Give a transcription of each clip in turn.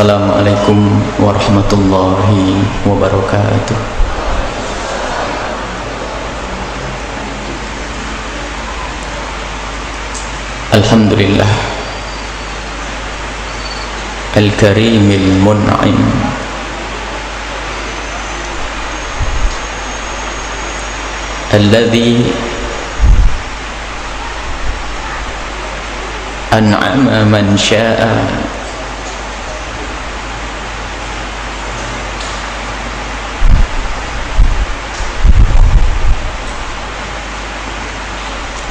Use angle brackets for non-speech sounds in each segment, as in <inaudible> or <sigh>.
Assalamualaikum warahmatullahi wabarakatuh Alhamdulillah Al-Karimil Mun'im الذي أنعم من شاء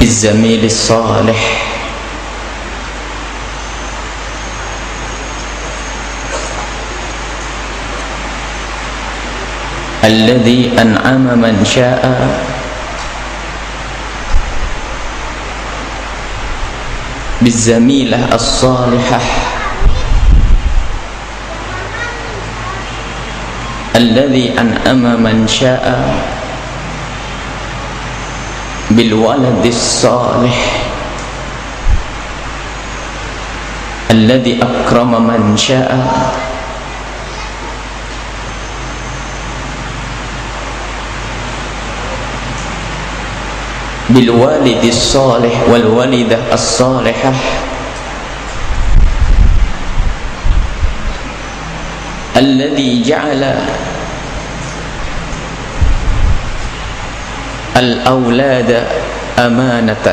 بالزميل الصالح. الذي أنعم من شاء. بالزميلة الصالحة. الذي أنعم من شاء. بالولد الصالح الذي أكرم من شاء. بالوالد الصالح والوالدة الصالحة الذي جعل الأولاد أمانة.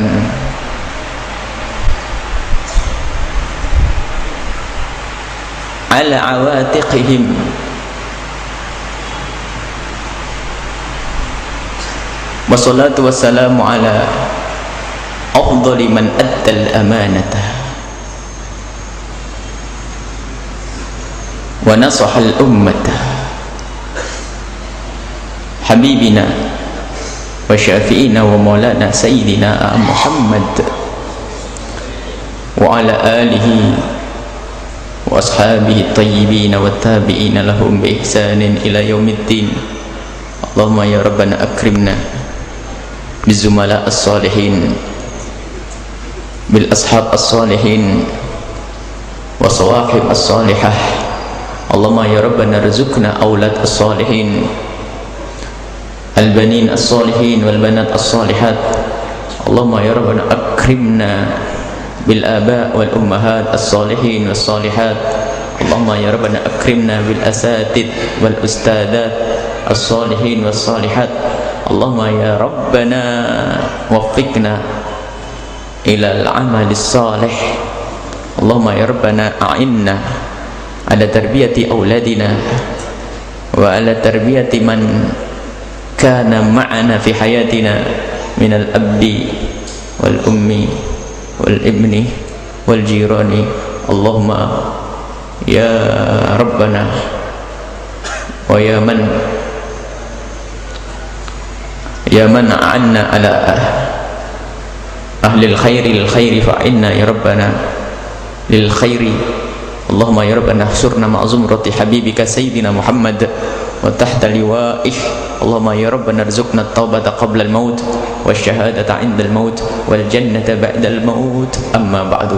على عواتقهم. والصلاة والسلام على أفضل من أدى الأمانة. ونصح الأمة. حبيبنا وشافئنا ومولانا سيدنا محمد وعلى آله وأصحابه الطيبين والتابعين لهم بإحسان إلى يوم الدين. اللهم يا ربنا أكرمنا بالزملاء الصالحين بالأصحاب الصالحين وصواحب الصالحة. اللهم يا ربنا رزقنا أولاد الصالحين. البنين الصالحين والبنات الصالحات. اللهم يا ربنا أكرمنا بالآباء والأمهات الصالحين والصالحات. اللهم يا ربنا أكرمنا بالأساتذ والأستاذات الصالحين والصالحات. اللهم يا ربنا وفقنا إلى العمل الصالح. اللهم يا ربنا أعنا على تربية أولادنا وعلى تربية من كان معنا في حياتنا من الأب والأم والابن والجيران. اللهم يا ربنا ويا من يا من عنا على أهل الخير للخير فعنا يا ربنا للخير اللهم يا ربنا احشرنا مع زمرة حبيبك سيدنا محمد وتحت لوائه اللهم يا ربنا ارزقنا التوبة قبل الموت والشهادة عند الموت والجنة بعد الموت أما بعد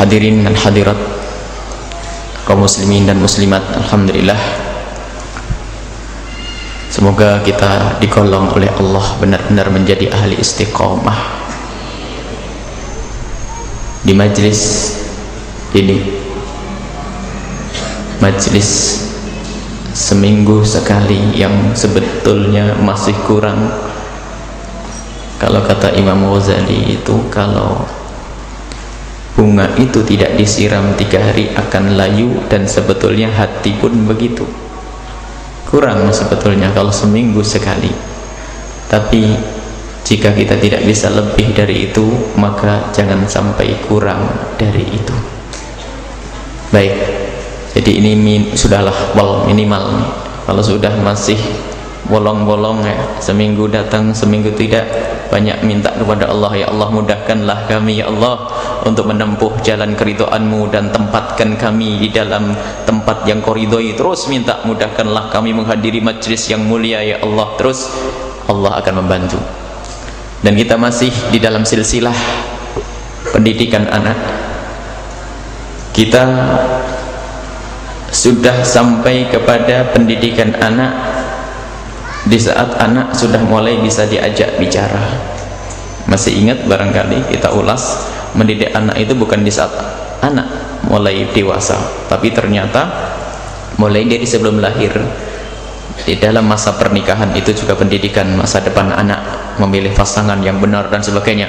Hadirin dan hadirat kaum muslimin dan muslimat Alhamdulillah Semoga kita dikolong oleh Allah benar-benar menjadi ahli istiqomah di majlis ini. Majlis seminggu sekali yang sebetulnya masih kurang. Kalau kata Imam Ghazali itu kalau bunga itu tidak disiram tiga hari akan layu dan sebetulnya hati pun begitu. Kurang sebetulnya kalau seminggu sekali. Tapi jika kita tidak bisa lebih dari itu maka jangan sampai kurang dari itu. Baik jadi ini min, sudahlah wal minimal kalau sudah masih bolong-bolong ya seminggu datang seminggu tidak banyak minta kepada Allah ya Allah mudahkanlah kami ya Allah untuk menempuh jalan keridoanmu dan tempatkan kami di dalam tempat yang koridoi terus minta mudahkanlah kami menghadiri majlis yang mulia ya Allah. Terus Allah akan membantu dan kita masih di dalam silsilah pendidikan anak. Kita sudah sampai kepada pendidikan anak di saat anak sudah mulai bisa diajak bicara. Masih ingat barangkali kita ulas mendidik anak itu bukan di saat anak mulai dewasa tapi ternyata mulai dari sebelum lahir di dalam masa pernikahan itu juga pendidikan masa depan anak memilih pasangan yang benar dan sebagainya.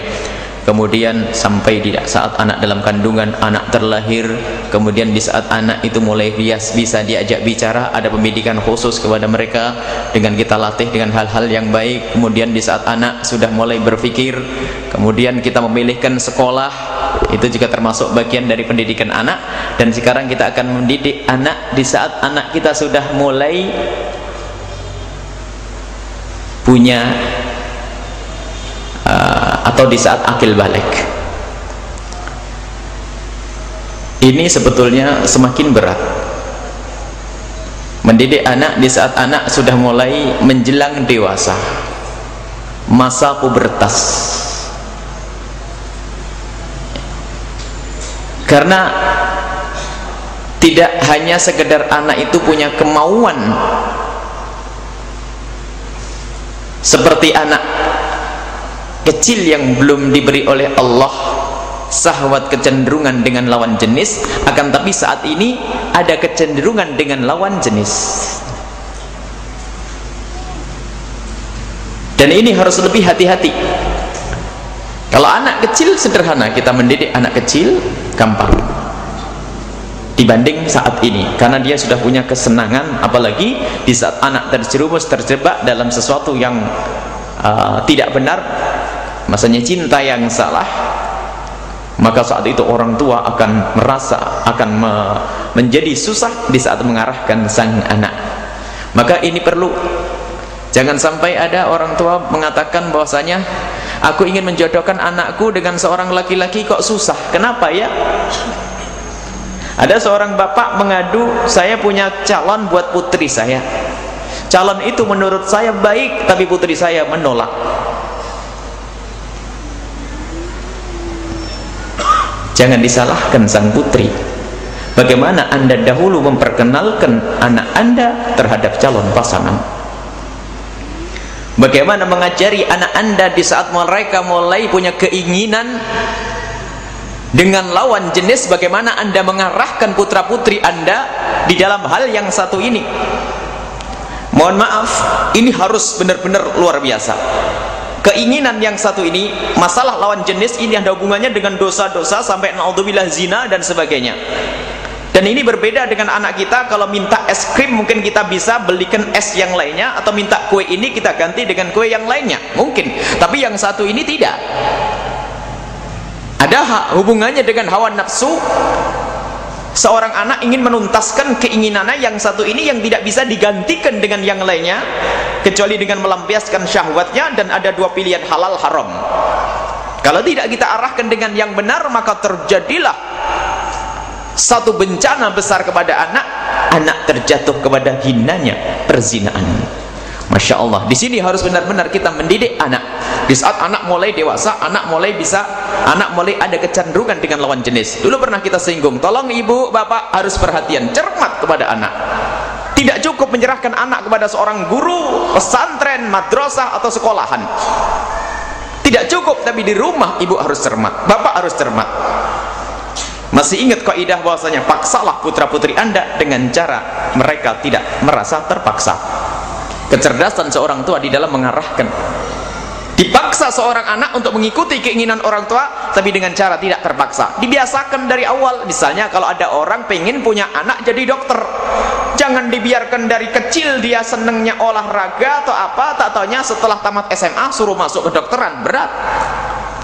Kemudian sampai di saat anak dalam kandungan anak terlahir kemudian di saat anak itu mulai bias bisa diajak bicara ada pendidikan khusus kepada mereka dengan kita latih dengan hal-hal yang baik. Kemudian di saat anak sudah mulai berpikir kemudian kita memilihkan sekolah itu juga termasuk bagian dari pendidikan anak. Dan sekarang kita akan mendidik anak di saat anak kita sudah mulai punya uh, atau di saat akil balik. Ini sebetulnya semakin berat. Mendidik anak di saat anak sudah mulai menjelang dewasa masa pubertas. Karena tidak hanya sekedar anak itu punya kemauan seperti anak kecil yang belum diberi oleh Allah sahwat kecenderungan dengan lawan jenis akan tapi saat ini ada kecenderungan dengan lawan jenis. Dan ini harus lebih hati-hati. Kalau anak kecil sederhana kita mendidik anak kecil gampang dibanding saat ini. Karena dia sudah punya kesenangan apalagi di saat anak terjerumus terjebak dalam sesuatu yang uh, tidak benar. Masanya cinta yang salah maka saat itu orang tua akan merasa akan me, menjadi susah di saat mengarahkan sang anak. Maka ini perlu. Jangan sampai ada orang tua mengatakan bahwasanya aku ingin menjodohkan anakku dengan seorang laki-laki kok susah. Kenapa ya ada seorang bapak mengadu saya punya calon buat putri saya. Calon itu menurut saya baik tapi putri saya menolak. Jangan disalahkan sang putri. Bagaimana anda dahulu memperkenalkan anak anda terhadap calon pasangan? Bagaimana mengajari anak anda di saat mereka mulai punya keinginan dengan lawan jenis bagaimana anda mengarahkan putra putri anda di dalam hal yang satu ini? Mohon maaf ini harus benar-benar luar biasa. Keinginan yang satu ini masalah lawan jenis ini ada hubungannya dengan dosa-dosa sampai naudzubillah zina dan sebagainya. Dan ini berbeda dengan anak kita kalau minta es krim mungkin kita bisa belikan es yang lainnya atau minta kue ini kita ganti dengan kue yang lainnya. Mungkin. Tapi yang satu ini tidak ada hubungannya dengan hawa nafsu. Seorang anak ingin menuntaskan keinginannya yang satu ini yang tidak bisa digantikan dengan yang lainnya kecuali dengan melampiaskan syahwatnya dan ada dua pilihan halal haram. Kalau tidak kita arahkan dengan yang benar maka terjadilah satu bencana besar kepada anak. Anak terjatuh kepada hinanya perzinaan Masya Allah. Di sini harus benar-benar kita mendidik anak. Di saat anak mulai dewasa anak mulai bisa anak mulai ada kecenderungan dengan lawan jenis. Dulu pernah kita singgung tolong ibu bapak harus perhatian cermat kepada anak. Tidak cukup menyerahkan anak kepada seorang guru pesantren madrasah atau sekolahan. Tidak cukup tapi di rumah ibu harus cermat bapak harus cermat. Masih ingat kaidah bahwasanya paksalah putra putri anda dengan cara mereka tidak merasa terpaksa kecerdasan seorang tua di dalam mengarahkan. Dipaksa seorang anak untuk mengikuti keinginan orang tua tapi dengan cara tidak terpaksa. Dibiasakan dari awal misalnya kalau ada orang pengen punya anak jadi dokter. Jangan dibiarkan dari kecil dia senengnya olahraga atau apa tak taunya setelah tamat SMA suruh masuk ke dokteran berat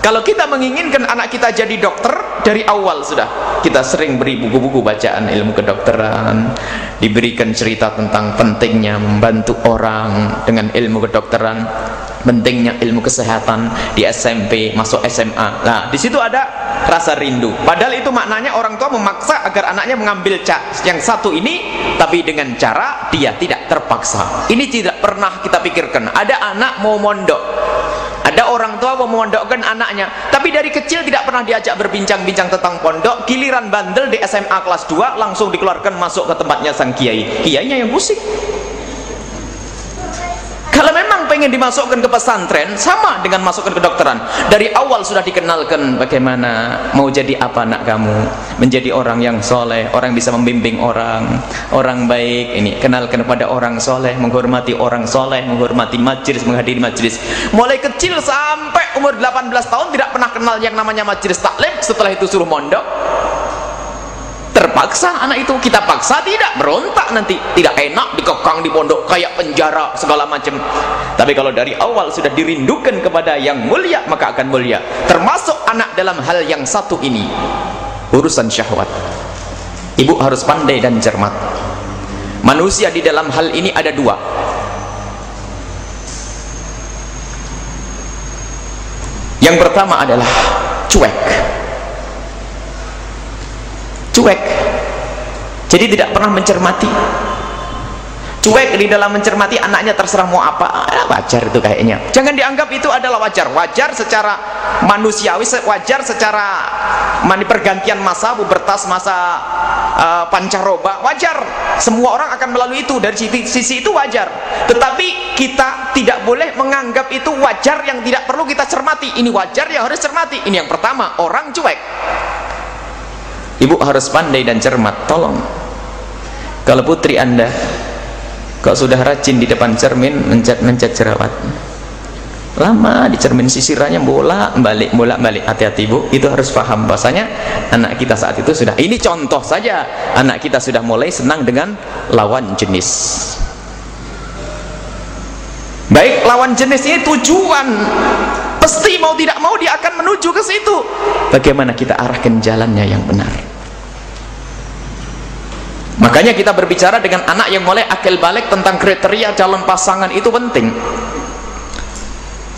kalau kita menginginkan anak kita jadi dokter dari awal sudah. Kita sering beri buku-buku bacaan ilmu kedokteran diberikan cerita tentang pentingnya membantu orang dengan ilmu kedokteran pentingnya ilmu kesehatan di SMP masuk SMA nah di situ ada rasa rindu. Padahal itu maknanya orang tua memaksa agar anaknya mengambil yang satu ini tapi dengan cara dia tidak terpaksa. Ini tidak pernah kita pikirkan. Ada anak mau mondok. Ada orang mau memondokkan anaknya. Tapi dari kecil tidak pernah diajak berbincang-bincang tentang pondok. Giliran bandel di SMA kelas 2 langsung dikeluarkan masuk ke tempatnya sang kiai. Kiainya yang pusing kalau memang pengen dimasukkan ke pesantren sama dengan masukkan ke dokteran. Dari awal sudah dikenalkan bagaimana mau jadi apa anak kamu. Menjadi orang yang soleh orang yang bisa membimbing orang orang baik. Ini kenalkan kepada orang soleh menghormati orang soleh menghormati majlis menghadiri majlis. Mulai kecil sampai umur 18 tahun tidak pernah kenal yang namanya majlis taklim. Setelah itu suruh mondok terpaksa anak itu? Kita paksa tidak. Berontak nanti. Tidak enak dikekang di pondok kayak penjara segala macam. Tapi kalau dari awal sudah dirindukan kepada yang mulia maka akan mulia. Termasuk anak dalam hal yang satu ini. Urusan syahwat. Ibu harus pandai dan cermat. Manusia di dalam hal ini ada dua. Yang pertama adalah cuek cuek. Jadi tidak pernah mencermati. Cuek di dalam mencermati anaknya terserah mau apa. Ah, wajar itu kayaknya. Jangan dianggap itu adalah wajar. Wajar secara manusiawi wajar secara mani pergantian masa pubertas masa uh, pancaroba. Wajar. Semua orang akan melalui itu. Dari sisi, sisi itu wajar. Tetapi kita tidak boleh menganggap itu wajar yang tidak perlu kita cermati. Ini wajar yang harus cermati. Ini yang pertama orang cuek ibu harus pandai dan cermat tolong. Kalau putri anda kok sudah rajin di depan cermin mencet-mencet jerawat. Lama di cermin sisirannya bolak balik bolak balik. Hati-hati bu itu harus paham bahasanya. Anak kita saat itu sudah ini contoh saja. Anak kita sudah mulai senang dengan lawan jenis. Baik lawan jenis ini tujuan. Pasti mau tidak mau dia akan menuju ke situ. Bagaimana kita arahkan jalannya yang benar makanya kita berbicara dengan anak yang mulai akil balik tentang kriteria calon pasangan itu penting.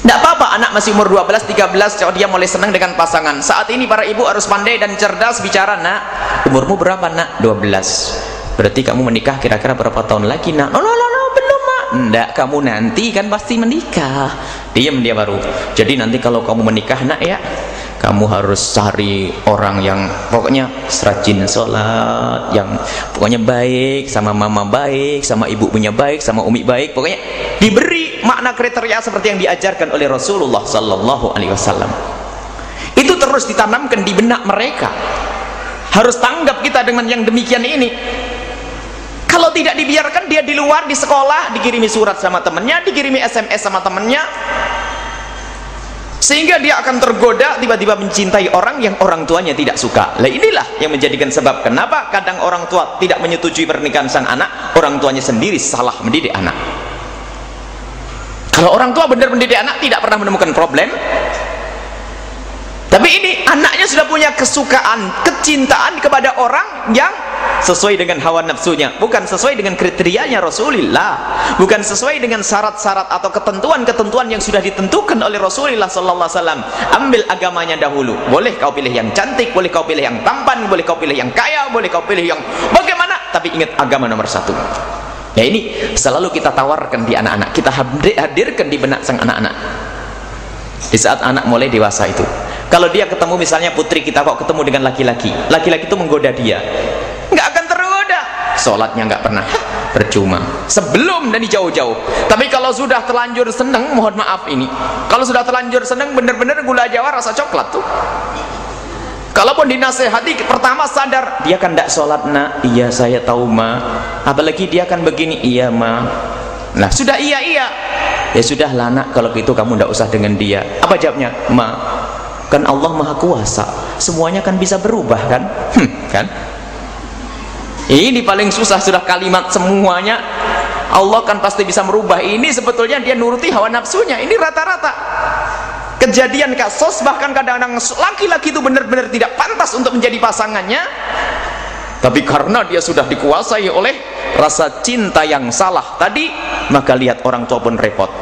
Tidak apa-apa anak masih umur 12, 13 kalau dia mulai senang dengan pasangan. Saat ini para ibu harus pandai dan cerdas bicara nak umurmu berapa nak? 12 berarti kamu menikah kira-kira berapa tahun lagi nak? no no no, no belum mak. Tidak kamu nanti kan pasti menikah. Diam dia baru. Jadi nanti kalau kamu menikah nak ya kamu harus cari orang yang pokoknya serajin sholat yang pokoknya baik sama mama baik sama ibu punya baik sama umi baik. Pokoknya diberi makna kriteria seperti yang diajarkan oleh Rasulullah sallallahu alaihi wasallam. Itu terus ditanamkan di benak mereka. Harus tanggap kita dengan yang demikian ini. Kalau tidak dibiarkan dia di luar di sekolah dikirimi surat sama temennya dikirimi SMS sama temennya sehingga dia akan tergoda tiba-tiba mencintai orang yang orang tuanya tidak suka. Lah inilah yang menjadikan sebab kenapa kadang orang tua tidak menyetujui pernikahan sang anak orang tuanya sendiri salah mendidik anak. Kalau orang tua benar mendidik anak tidak pernah menemukan problem tapi ini anaknya sudah punya kesukaan kecintaan kepada orang yang sesuai dengan hawa nafsunya. Bukan sesuai dengan kriterianya Rasulullah. Bukan sesuai dengan syarat-syarat atau ketentuan-ketentuan yang sudah ditentukan oleh Rasulullah sallallahu alaihi wasallam. Ambil agamanya dahulu. Boleh kau pilih yang cantik boleh kau pilih yang tampan boleh kau pilih yang kaya boleh kau pilih yang bagaimana. Tapi ingat agama nomor satu. Ya ini selalu kita tawarkan di anak-anak. Kita hadirkan di benak sang anak-anak di saat anak mulai dewasa itu. Kalau dia ketemu misalnya putri kita kok ketemu dengan laki-laki? Laki-laki itu menggoda dia. Nggak akan tergoda. Sholatnya nggak pernah. Percuma. Sebelum dan jauh-jauh. Tapi kalau sudah terlanjur seneng mohon maaf ini. Kalau sudah terlanjur seneng bener-bener gula jawa rasa coklat tuh. Kalaupun dinasehati pertama sadar dia kan tidak sholat nak. Iya saya tahu ma. Apalagi dia kan begini iya ma. Nah sudah iya iya ya sudah lah nak. Kalau gitu kamu tidak usah dengan dia. Apa jawabnya? Ma kan Allah maha kuasa. Semuanya kan bisa berubah kan? Hmm, kan? Ini paling susah sudah kalimat semuanya. Allah kan pasti bisa merubah. Ini sebetulnya dia nuruti hawa nafsunya. Ini rata-rata. Kejadian kasus bahkan kadang-kadang laki-laki itu benar-benar tidak pantas untuk menjadi pasangannya tapi karena dia sudah dikuasai oleh rasa cinta yang salah tadi maka lihat orang tua pun repot.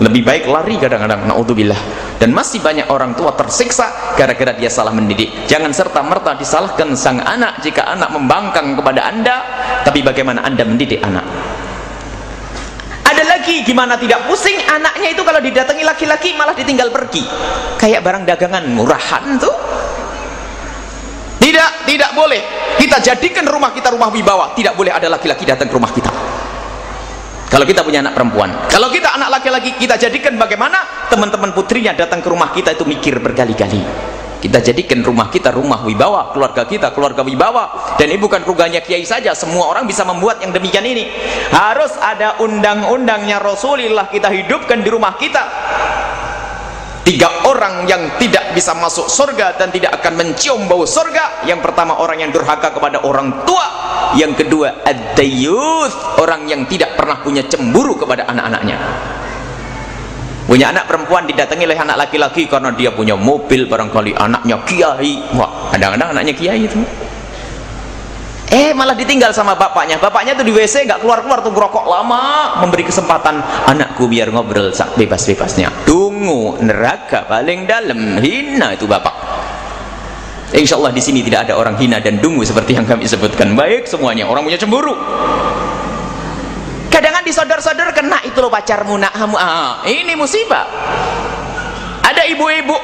Lebih baik lari kadang-kadang naudzubillah. Dan masih banyak orang tua tersiksa gara-gara dia salah mendidik. Jangan serta-merta disalahkan sang anak jika anak membangkang kepada anda tapi bagaimana anda mendidik anak? Ada lagi gimana tidak pusing? Anaknya itu kalau didatangi laki-laki malah ditinggal pergi. Kayak barang dagangan murahan tuh tidak tidak boleh. Kita jadikan rumah kita rumah wibawa. Tidak boleh ada laki-laki datang ke rumah kita. Kalau kita punya anak perempuan. Kalau kita anak laki-laki kita jadikan bagaimana? Teman-teman putrinya datang ke rumah kita itu mikir berkali-kali kita jadikan rumah kita rumah wibawa keluarga kita keluarga wibawa. Dan ini bukan ruganya kiai saja semua orang bisa membuat yang demikian ini. Harus ada undang-undangnya Rasulullah kita hidupkan di rumah kita tiga orang yang tidak bisa masuk surga dan tidak akan mencium bau surga yang pertama orang yang durhaka kepada orang tua. Yang kedua ad orang yang tidak pernah punya cemburu kepada anak-anaknya. Punya anak perempuan didatangi oleh anak laki-laki karena dia punya mobil barangkali anaknya kiai. Wah kadang-kadang anaknya kiai itu eh malah ditinggal sama bapaknya. Bapaknya tuh di WC nggak keluar-keluar tuh ngerokok lama. Memberi kesempatan anakku biar ngobrol bebas-bebasnya. Tunggu neraka paling dalam. Hina itu bapak. Insya Allah di sini tidak ada orang hina dan dungu seperti yang kami sebutkan. Baik semuanya orang punya cemburu. Kadang-kadang disodor-sodor kena itu loh pacarmu nak. Ah, ini musibah. Ada ibu-ibu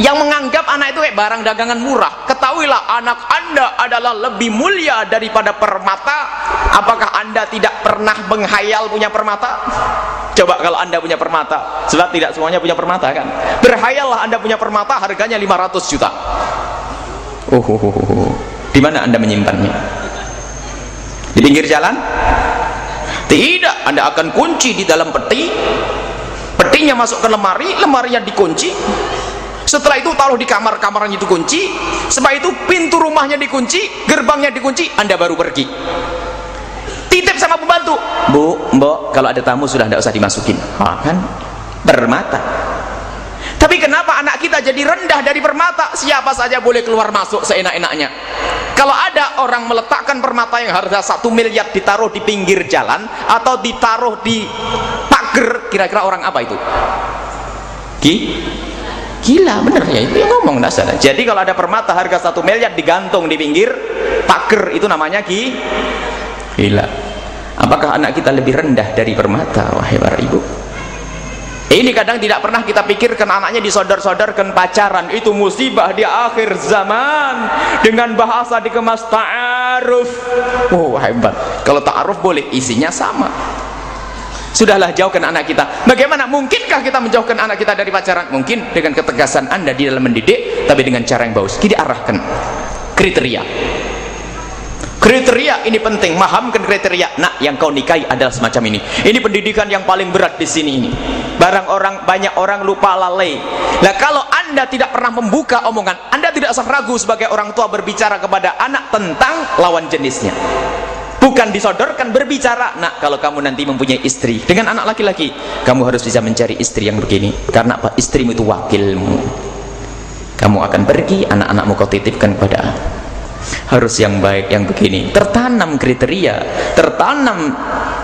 yang menganggap anak itu kayak barang dagangan murah. Ketahuilah anak anda adalah lebih mulia daripada permata. Apakah anda tidak pernah menghayal punya permata? Coba kalau anda punya permata. Sebab tidak semuanya punya permata kan? Berhayallah anda punya permata harganya 500 juta. Oh, oh, oh, oh. di mana anda menyimpannya? Di pinggir jalan? Tidak. Anda akan kunci di dalam peti. Petinya masuk ke lemari lemarinya dikunci setelah itu taruh di kamar kamarnya itu kunci. Setelah itu pintu rumahnya dikunci gerbangnya dikunci anda baru pergi. Titip sama pembantu. Bu mbok kalau ada tamu sudah tidak usah dimasukin. Ha, kan? Bermata tapi kenapa anak kita jadi rendah dari permata? Siapa saja boleh keluar masuk seenak-enaknya. Kalau ada orang meletakkan permata yang harga satu miliar ditaruh di pinggir jalan atau ditaruh di pagar kira-kira orang apa itu? Ki? Gila bener. Ya itu yang ngomong dasar. Jadi kalau ada permata harga satu miliar digantung di pinggir pagar itu namanya ki gila. Apakah anak kita lebih rendah dari permata wahai para ibu? Ini kadang tidak pernah kita pikirkan anaknya disodor-sodorkan pacaran. Itu musibah di akhir zaman. Dengan bahasa dikemas ta'aruf. Oh hebat. Kalau ta'aruf boleh isinya sama sudahlah jauhkan anak kita. Bagaimana mungkinkah kita menjauhkan anak kita dari pacaran? Mungkin dengan ketegasan anda di dalam mendidik tapi dengan cara yang bagus. Kita arahkan. Kriteria. Kriteria ini penting. Mahamkan kriteria. Nak yang kau nikahi adalah semacam ini. Ini pendidikan yang paling berat di sini ini. Barang orang banyak orang lupa lalai. Nah kalau anda tidak pernah membuka omongan anda tidak usah ragu sebagai orang tua berbicara kepada anak tentang lawan jenisnya bukan disodorkan berbicara. Nak kalau kamu nanti mempunyai istri dengan anak laki-laki kamu harus bisa mencari istri yang begini. Karena apa? Istrimu itu wakilmu. Kamu akan pergi anak-anakmu kau titipkan kepada harus yang baik yang begini. Tertanam kriteria tertanam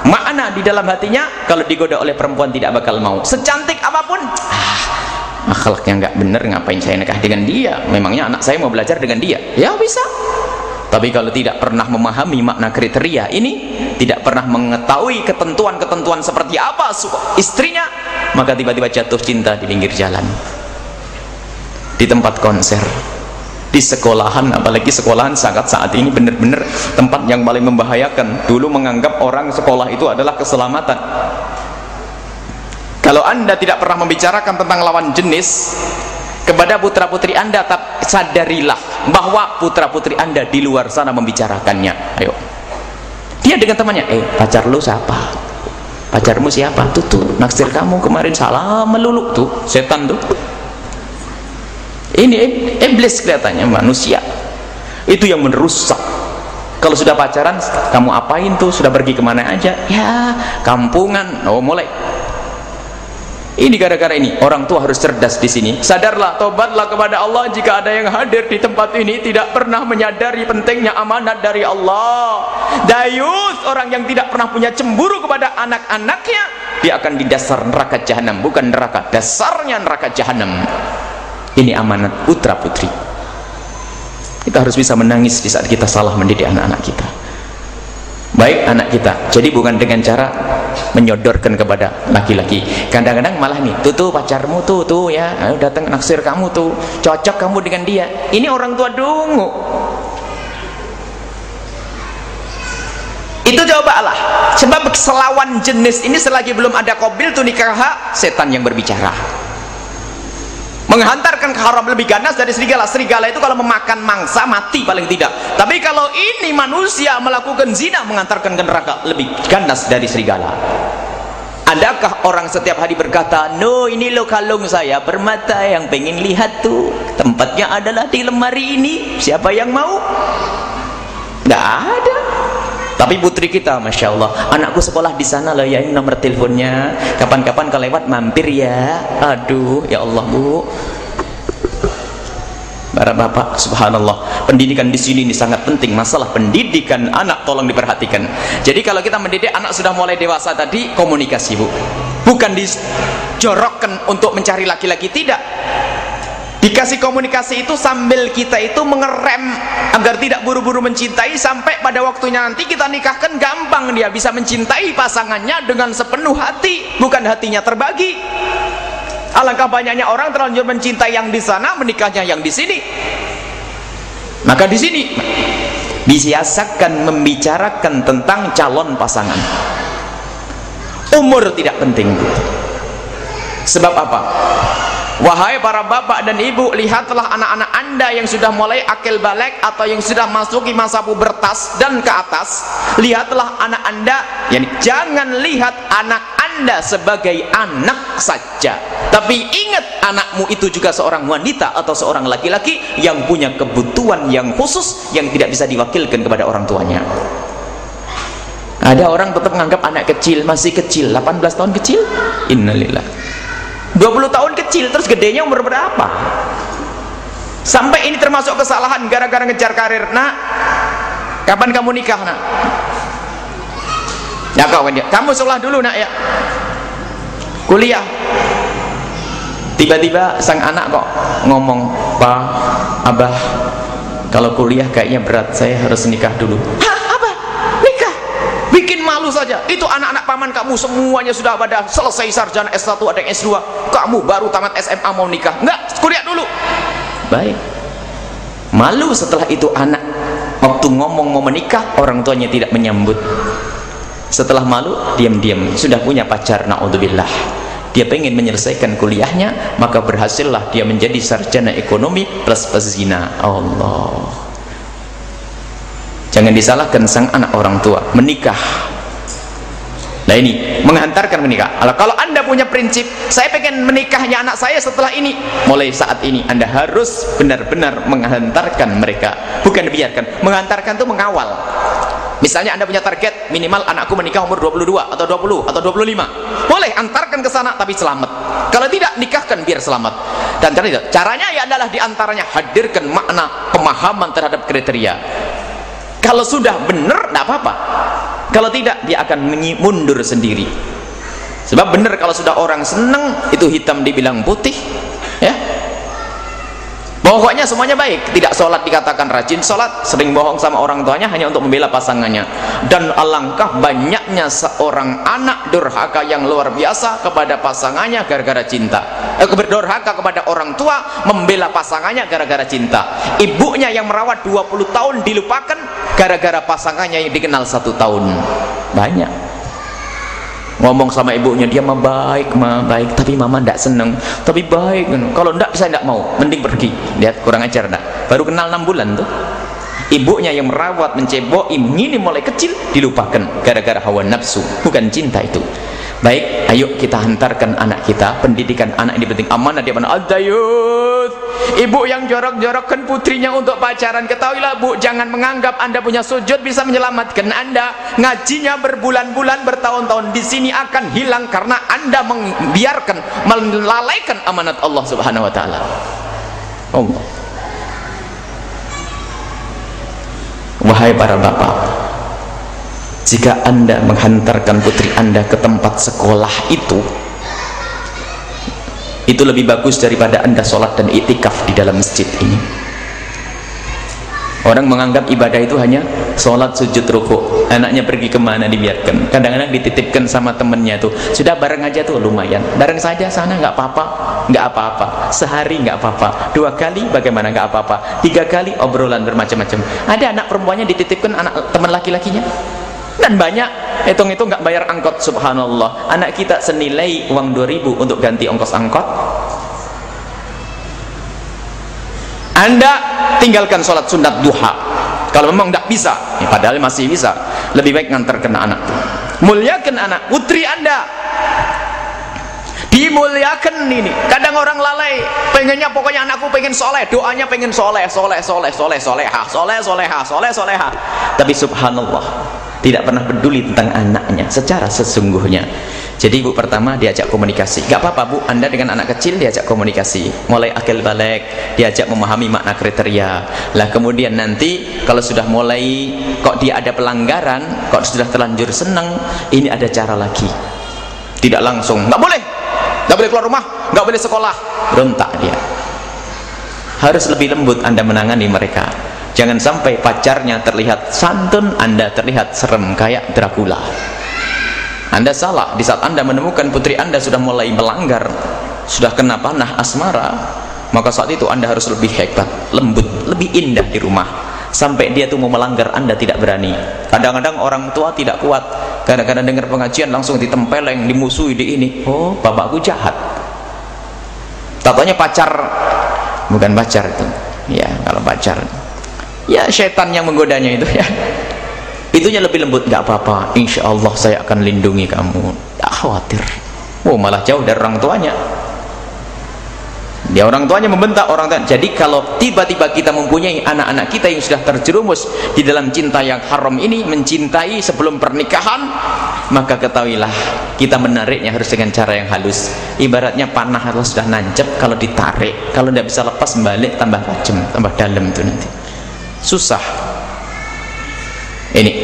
makna di dalam hatinya. Kalau digoda oleh perempuan tidak bakal mau. Secantik apa pun. Ah, akhlaknya nggak bener ngapain saya nikah dengan dia? Memangnya anak saya mau belajar dengan dia? Ya bisa tapi kalau tidak pernah memahami makna kriteria ini tidak pernah mengetahui ketentuan-ketentuan seperti apa istrinya maka tiba-tiba jatuh cinta di pinggir jalan. Di tempat konser. Di sekolahan apalagi sekolahan sangat saat ini benar-benar tempat yang paling membahayakan. Dulu menganggap orang sekolah itu adalah keselamatan. Kalau anda tidak pernah membicarakan tentang lawan jenis kepada putra putri anda sadarilah bahwa putra putri anda di luar sana membicarakannya. Ayo. Dia dengan temannya eh pacar lu siapa? Pacarmu siapa? Tuh tuh naksir kamu kemarin salah melulu tuh setan tuh. Ini iblis kelihatannya manusia. Itu yang merusak. Kalau sudah pacaran kamu apain tuh? Sudah pergi ke mana aja? Ya kampungan. Oh mulai ini gara-gara ini. Orang tua harus cerdas di sini. Sadarlah tobatlah kepada Allah. Jika ada yang hadir di tempat ini tidak pernah menyadari pentingnya amanat dari Allah. Dayus orang yang tidak pernah punya cemburu kepada anak-anaknya dia akan di dasar neraka jahanam bukan neraka dasarnya neraka jahanam. Ini amanat putra putri. Kita harus bisa menangis di saat kita salah mendidik anak-anak kita baik anak kita. Jadi bukan dengan cara menyodorkan kepada laki-laki. Kadang-kadang malah nih tuh tuh pacarmu tuh tuh ya. Datang naksir kamu tuh cocok kamu dengan dia. Ini orang tua dungu. Itu cobalah. Sebab selawan jenis ini selagi belum ada kobil tuh setan yang berbicara menghantarkan ke haram lebih ganas dari serigala. Serigala itu kalau memakan mangsa mati paling tidak. Tapi kalau ini manusia melakukan zina mengantarkan ke neraka lebih ganas dari serigala. Adakah orang setiap hari berkata no ini lo kalung saya bermata yang pengen lihat tuh. Tempatnya adalah di lemari ini. Siapa yang mau? Tidak ada tapi putri kita Masya Allah anakku sekolah di sana loh ya ini nomor teleponnya. Kapan-kapan kalau lewat mampir ya. Aduh ya Allah bu. Para bapak subhanallah. Pendidikan di sini ini sangat penting. Masalah pendidikan anak tolong diperhatikan. Jadi kalau kita mendidik anak sudah mulai dewasa tadi komunikasi bu. Bukan dijorokkan untuk mencari laki-laki tidak dikasih komunikasi itu sambil kita itu mengerem agar tidak buru-buru mencintai sampai pada waktunya nanti kita nikahkan gampang dia bisa mencintai pasangannya dengan sepenuh hati bukan hatinya terbagi. Alangkah banyaknya orang terlanjur mencintai yang di sana menikahnya yang di sini. Maka di sini disiasakan membicarakan tentang calon pasangan. Umur tidak penting. Sebab apa Wahai para bapak dan ibu, lihatlah anak-anak anda yang sudah mulai akil balik atau yang sudah masuki masa pubertas dan ke atas. Lihatlah anak anda, yani jangan lihat anak anda sebagai anak saja. Tapi ingat anakmu itu juga seorang wanita atau seorang laki-laki yang punya kebutuhan yang khusus yang tidak bisa diwakilkan kepada orang tuanya. Ada orang tetap menganggap anak kecil masih kecil, 18 tahun kecil. Innalillah. 20 tahun kecil terus gedenya umur berapa? Sampai ini termasuk kesalahan gara-gara ngejar karir. Nak kapan kamu nikah nak? Ya kawan dia. Kamu sekolah dulu nak ya? Kuliah. Tiba-tiba sang anak kok ngomong pak abah kalau kuliah kayaknya berat saya harus nikah dulu. Hah? Bikin malu saja. Itu anak-anak paman kamu semuanya sudah pada selesai sarjana S1 ada yang S2 kamu baru tamat SMA mau nikah. Enggak kuliah dulu. Baik. Malu setelah itu anak. Waktu ngomong mau menikah orang tuanya tidak menyambut. Setelah malu diam-diam. Sudah punya pacar na'udzubillah. Dia pengen menyelesaikan kuliahnya maka berhasillah dia menjadi sarjana ekonomi plus pezina. Allah jangan disalahkan sang anak orang tua menikah. Nah ini menghantarkan menikah. Kalau anda punya prinsip saya pengen menikahnya anak saya setelah ini mulai saat ini anda harus benar-benar menghantarkan mereka. Bukan dibiarkan menghantarkan itu mengawal. Misalnya anda punya target minimal anakku menikah umur 22 atau 20 atau 25 boleh antarkan ke sana tapi selamat. Kalau tidak nikahkan biar selamat. Dan caranya ya adalah di antaranya hadirkan makna pemahaman terhadap kriteria kalau sudah benar tidak apa-apa. Kalau tidak dia akan mundur sendiri. Sebab benar kalau sudah orang senang itu hitam dibilang putih ya pokoknya semuanya baik. Tidak sholat dikatakan rajin. Sholat sering bohong sama orang tuanya hanya untuk membela pasangannya. Dan alangkah banyaknya seorang anak durhaka yang luar biasa kepada pasangannya gara-gara cinta. Eh, berdurhaka kepada orang tua membela pasangannya gara-gara cinta. Ibunya yang merawat 20 tahun dilupakan gara-gara pasangannya yang dikenal satu tahun. Banyak ngomong sama ibunya dia mah baik mah baik tapi mama ndak seneng. Tapi baik kalau ndak bisa ndak mau mending pergi. Lihat kurang ajar ndak? Baru kenal 6 bulan tuh. Ibunya yang merawat mencebok ini mulai kecil dilupakan gara-gara hawa nafsu bukan cinta itu baik ayo kita hantarkan anak kita pendidikan anak ini penting. Amanah dia mana? Adayut ibu yang jorok-jorokkan putrinya untuk pacaran. Ketahuilah bu jangan menganggap anda punya sujud bisa menyelamatkan anda. Ngajinya berbulan-bulan bertahun-tahun. Di sini akan hilang karena anda membiarkan melalaikan amanat Allah subhanahu wa ta'ala. Allah. Wahai para bapak jika anda menghantarkan putri anda ke tempat sekolah itu itu lebih bagus daripada anda sholat dan itikaf di dalam masjid ini Orang menganggap ibadah itu hanya sholat, sujud, ruku. Anaknya pergi ke mana dibiarkan. Kadang-kadang dititipkan sama temennya tuh. Sudah bareng aja tuh lumayan. Bareng saja sana nggak apa-apa, nggak apa-apa. Sehari nggak apa-apa. Dua kali bagaimana nggak apa-apa. Tiga kali obrolan bermacam-macam. Ada anak perempuannya dititipkan anak teman laki-lakinya. Dan banyak hitung itu nggak bayar angkot subhanallah. Anak kita senilai uang 2000 untuk ganti ongkos angkot. Anda tinggalkan sholat sunat duha. Kalau memang tidak bisa ya padahal masih bisa. Lebih baik ngantar kena anak. Muliakan anak putri anda. Dimuliakan ini. Kadang orang lalai. Pengennya pokoknya anakku pengen soleh. Doanya pengen soleh soleh soleh soleh soleha soleh soleha soleh soleha tapi subhanallah tidak pernah peduli tentang anaknya secara sesungguhnya. Jadi ibu pertama diajak komunikasi. Gak apa-apa bu. Anda dengan anak kecil diajak komunikasi. Mulai akil balik diajak memahami makna kriteria. Lah kemudian nanti kalau sudah mulai kok dia ada pelanggaran kok sudah terlanjur senang ini ada cara lagi. Tidak langsung. Gak boleh. Gak boleh keluar rumah. Gak boleh sekolah. Berontak dia. Harus lebih lembut anda menangani mereka jangan sampai pacarnya terlihat santun anda terlihat serem kayak Dracula anda salah di saat Anda menemukan putri Anda sudah mulai melanggar, sudah kena panah asmara, maka saat itu Anda harus lebih hebat, lembut, lebih indah di rumah. Sampai dia tuh mau melanggar Anda tidak berani. Kadang-kadang orang tua tidak kuat. Kadang-kadang dengar pengajian langsung ditempeleng, dimusuhi di ini. Oh, bapakku jahat. Tatanya pacar bukan pacar itu. Ya, kalau pacar. Ya, setan yang menggodanya itu ya. Itunya lebih lembut. Nggak apa-apa. Insya Allah saya akan lindungi kamu. Tak khawatir. Oh malah jauh dari orang tuanya. Dia orang tuanya membentak orang tua jadi kalau tiba-tiba kita mempunyai anak-anak kita yang sudah terjerumus di dalam cinta yang haram ini mencintai sebelum pernikahan maka ketahuilah kita menariknya harus dengan cara yang halus. Ibaratnya panah kalau sudah nancep kalau ditarik kalau tidak bisa lepas balik tambah tajam tambah dalam itu nanti susah. Ini.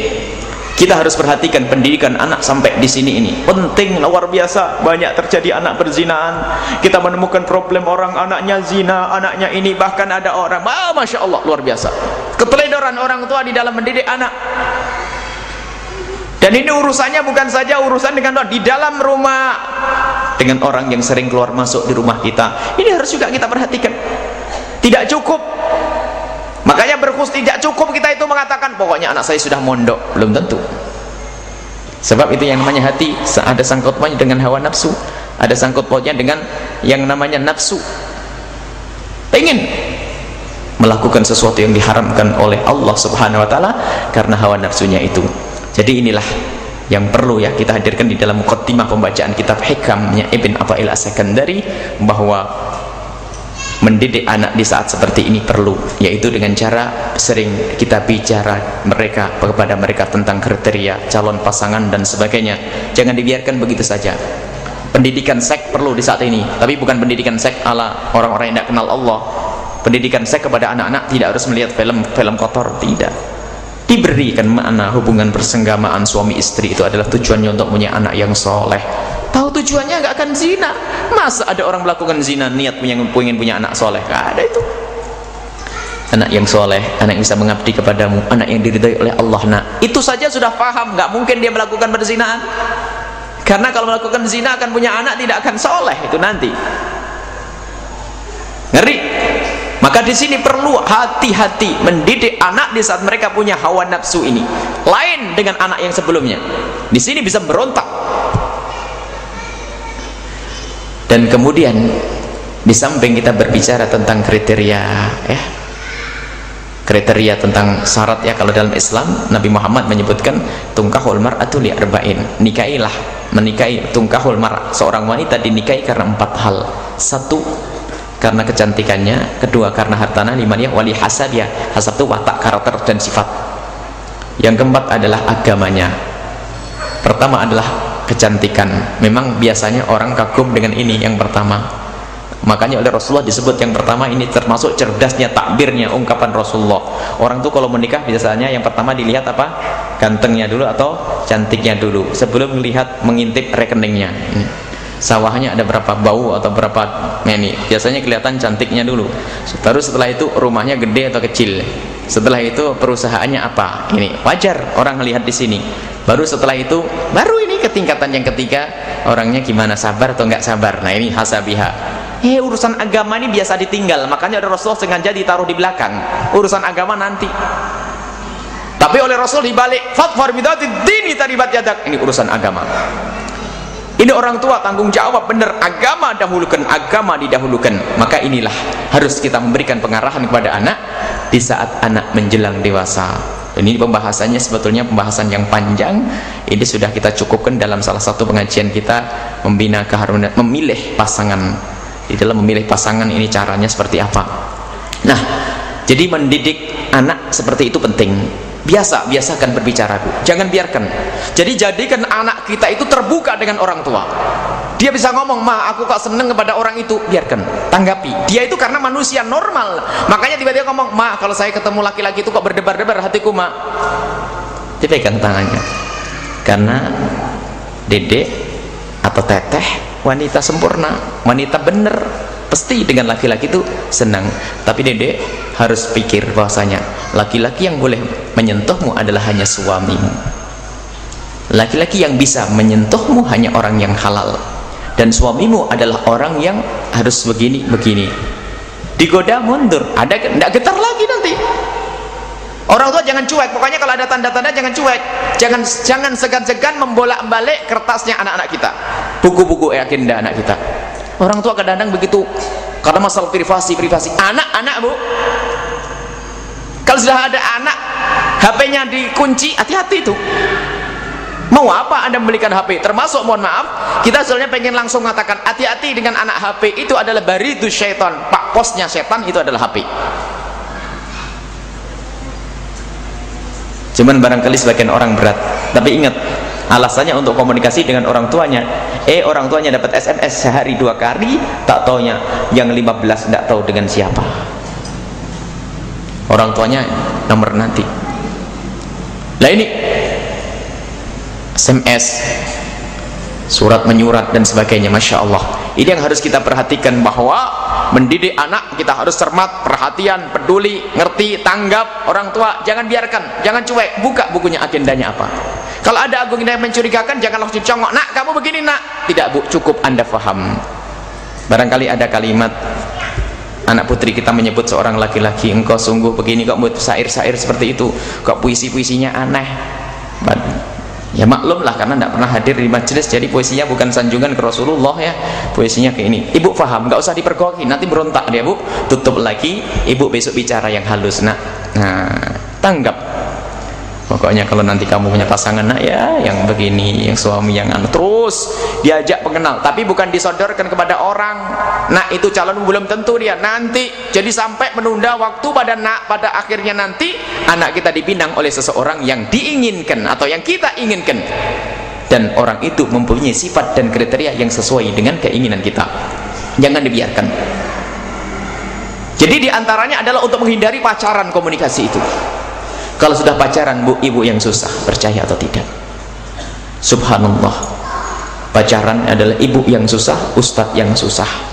Kita harus perhatikan pendidikan anak sampai di sini ini. Penting luar biasa. Banyak terjadi anak berzinaan. Kita menemukan problem orang anaknya zina anaknya ini bahkan ada orang. Ah, Masya Allah luar biasa. Keteledoran orang tua di dalam mendidik anak. Dan ini urusannya bukan saja urusan dengan di dalam rumah. Dengan orang yang sering keluar masuk di rumah kita. Ini harus juga kita perhatikan. Tidak cukup makanya berkhus tidak cukup kita itu mengatakan pokoknya anak saya sudah mondok. Belum tentu. Sebab itu yang namanya hati ada sangkut pautnya dengan hawa nafsu ada sangkut pautnya dengan yang namanya nafsu. Ingin melakukan sesuatu yang diharamkan oleh Allah subhanahu wa ta'ala karena hawa nafsunya itu. Jadi inilah yang perlu ya kita hadirkan di dalam mukaddimah pembacaan kitab hikamnya Ibn Attail As-Sakandari bahwa mendidik anak di saat seperti ini perlu yaitu dengan cara sering kita bicara mereka kepada mereka tentang kriteria calon pasangan dan sebagainya. Jangan dibiarkan begitu saja. Pendidikan seks perlu di saat ini tapi bukan pendidikan seks ala orang-orang yang tidak kenal Allah. Pendidikan seks kepada anak-anak tidak harus melihat film-film kotor tidak. Diberikan makna hubungan persenggamaan suami istri itu adalah tujuannya untuk punya anak yang soleh tahu tujuannya nggak akan zina. Masa ada orang melakukan zina niat punya pengen punya anak soleh? Gak ada itu. Anak yang soleh anak yang bisa mengabdi kepadamu anak yang diridhai oleh Allah nah itu saja sudah paham nggak mungkin dia melakukan perzinaan. Karena kalau melakukan zina akan punya anak tidak akan soleh itu nanti. Ngeri. Maka di sini perlu hati-hati mendidik anak di saat mereka punya hawa nafsu ini. Lain dengan anak yang sebelumnya. Di sini bisa berontak dan kemudian di samping kita berbicara tentang kriteria ya kriteria tentang syarat ya kalau dalam Islam Nabi Muhammad menyebutkan tungkahul mar'atu li arba'in. Nikahilah menikahi tungkahul mar seorang wanita dinikahi karena empat hal. Satu karena kecantikannya. Kedua karena hartana lima dia wali hasad ya hasad itu watak karakter dan sifat. Yang keempat adalah agamanya. Pertama adalah kecantikan. Memang biasanya orang kagum dengan ini yang pertama. Makanya oleh Rasulullah disebut yang pertama ini termasuk cerdasnya takbirnya ungkapan Rasulullah. Orang tuh kalau menikah biasanya yang pertama dilihat apa? Gantengnya dulu atau cantiknya dulu? Sebelum melihat mengintip rekeningnya. Sawahnya ada berapa bau atau berapa ini biasanya kelihatan cantiknya dulu. Baru setelah itu rumahnya gede atau kecil? Setelah itu perusahaannya apa? Ini wajar orang melihat di sini. Baru setelah itu baru ini ketingkatan yang ketiga orangnya gimana sabar atau nggak sabar? Nah ini hasabiha. Eh urusan agama ini biasa ditinggal makanya ada Rasulullah sengaja ditaruh di belakang. Urusan agama nanti. Tapi oleh Rasul dibalik fatfar bidati dini taribat yadak ini urusan agama. Ini orang tua tanggung jawab benar. Agama dahulukan agama didahulukan. Maka inilah harus kita memberikan pengarahan kepada anak di saat anak menjelang dewasa ini pembahasannya sebetulnya pembahasan yang panjang. Ini sudah kita cukupkan dalam salah satu pengajian kita membina keharunan memilih pasangan. Di dalam memilih pasangan ini caranya seperti apa? Nah jadi mendidik anak seperti itu penting. Biasa biasakan berbicara bu. Jangan biarkan. Jadi jadikan anak kita itu terbuka dengan orang tua dia bisa ngomong ma aku kok seneng kepada orang itu. Biarkan tanggapi. Dia itu karena manusia normal. Makanya tiba-tiba ngomong ma kalau saya ketemu laki-laki itu kok berdebar-debar hatiku ma. Dipegang tangannya. Karena dedek atau teteh wanita sempurna wanita bener pasti dengan laki-laki itu senang. Tapi dedek harus pikir bahwasanya laki-laki yang boleh menyentuhmu adalah hanya suamimu laki-laki yang bisa menyentuhmu hanya orang yang halal dan suamimu adalah orang yang harus begini begini. Digoda mundur. Ada tidak getar lagi nanti. Orang tua jangan cuek. Pokoknya kalau ada tanda-tanda jangan cuek. Jangan jangan segan-segan membolak-balik kertasnya anak-anak kita. Buku-buku agenda anak kita. Orang tua kadang-kadang begitu. Karena masalah privasi privasi. Anak-anak bu. Kalau sudah ada anak HP-nya dikunci hati-hati itu mau apa anda membelikan HP termasuk mohon maaf kita sebenarnya pengen langsung mengatakan hati-hati dengan anak HP itu adalah baridu syaitan. Pak posnya setan itu adalah HP cuman barangkali sebagian orang berat. Tapi ingat alasannya untuk komunikasi dengan orang tuanya. Eh orang tuanya dapat SMS sehari dua kali tak taunya yang 15 tidak tahu dengan siapa. Orang tuanya nomor nanti. Lah ini SMS surat menyurat dan sebagainya Masya Allah. Ini yang harus kita perhatikan bahwa mendidik anak kita harus cermat perhatian, peduli, ngerti, tanggap orang tua, jangan biarkan jangan cuek, buka bukunya agendanya apa. Kalau ada agenda yang mencurigakan jangan langsung congok nak kamu begini nak. Tidak bu cukup anda faham. Barangkali ada kalimat anak putri kita menyebut seorang laki-laki engkau sungguh begini kok buat sair-sair seperti itu? Kok puisi-puisinya aneh ya maklumlah karena tidak pernah hadir di majelis jadi puisinya bukan sanjungan ke Rasulullah ya. Puisinya ke ini. Ibu faham? Nggak usah dipergoki nanti berontak dia bu. Tutup lagi ibu besok bicara yang halus nak. Nah tanggap. Pokoknya kalau nanti kamu punya pasangan nak ya yang begini yang suami yang anu terus diajak pengenal. Tapi bukan disodorkan kepada orang nak itu calon belum tentu dia. Nanti jadi sampai menunda waktu pada nak pada akhirnya nanti anak kita dipinang oleh seseorang yang diinginkan atau yang kita inginkan. Dan orang itu mempunyai sifat dan kriteria yang sesuai dengan keinginan kita. Jangan dibiarkan. Jadi di antaranya adalah untuk menghindari pacaran komunikasi itu. Kalau sudah pacaran bu ibu yang susah percaya atau tidak? Subhanallah. Pacaran adalah ibu yang susah ustadz yang susah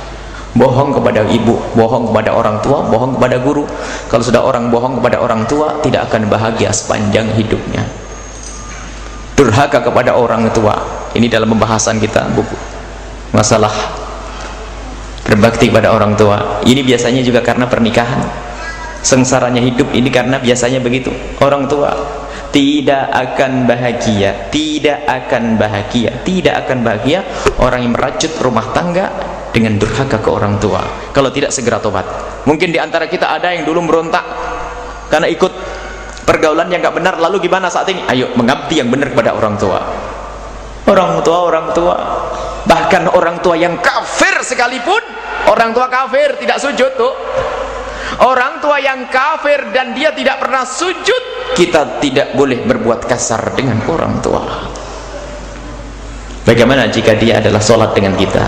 bohong kepada ibu bohong kepada orang tua bohong kepada guru. Kalau sudah orang bohong kepada orang tua tidak akan bahagia sepanjang hidupnya. Durhaka kepada orang tua. Ini dalam pembahasan kita buku masalah berbakti pada orang tua. Ini biasanya juga karena pernikahan. Sengsaranya hidup ini karena biasanya begitu. Orang tua tidak akan bahagia tidak akan bahagia tidak akan bahagia. Orang yang merajut rumah tangga dengan durhaka ke orang tua. Kalau tidak segera tobat. Mungkin di antara kita ada yang dulu merontak karena ikut pergaulan yang gak benar lalu gimana saat ini? Ayo mengabdi yang benar kepada orang tua. Orang tua orang tua. Bahkan orang tua yang kafir sekalipun orang tua kafir tidak sujud tuh orang tua yang kafir dan dia tidak pernah sujud kita tidak boleh berbuat kasar dengan orang tua. Bagaimana jika dia adalah sholat dengan kita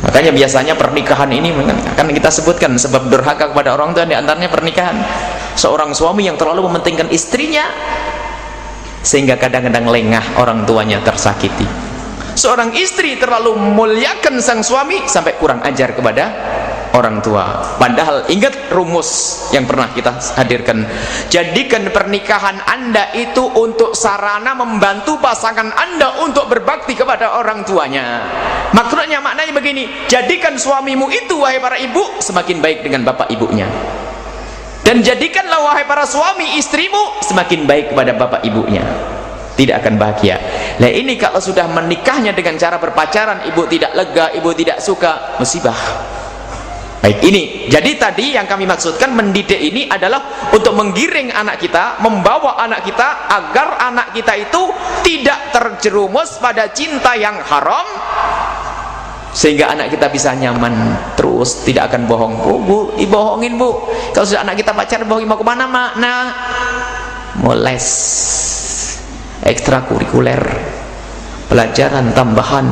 makanya biasanya pernikahan ini akan kita sebutkan sebab durhaka kepada orang tua di antaranya pernikahan. Seorang suami yang terlalu mementingkan istrinya sehingga kadang-kadang lengah orang tuanya tersakiti. Seorang istri terlalu muliakan sang suami sampai kurang ajar kepada orang tua. Padahal ingat rumus yang pernah kita hadirkan. Jadikan pernikahan anda itu untuk sarana membantu pasangan anda untuk berbakti kepada orang tuanya. Maksudnya maknanya begini. Jadikan suamimu itu wahai para ibu semakin baik dengan bapak ibunya. Dan jadikanlah wahai para suami istrimu semakin baik kepada bapak ibunya. Tidak akan bahagia. Nah ini kalau sudah menikahnya dengan cara berpacaran ibu tidak lega ibu tidak suka musibah Baik, ini. Jadi tadi yang kami maksudkan mendidik ini adalah untuk menggiring anak kita, membawa anak kita agar anak kita itu tidak terjerumus pada cinta yang haram sehingga anak kita bisa nyaman terus tidak akan bohong. Bu, bu dibohongin bu. Kalau sudah anak kita pacar bohongin mau ke mana mak? Nah mau les ekstrakurikuler pelajaran tambahan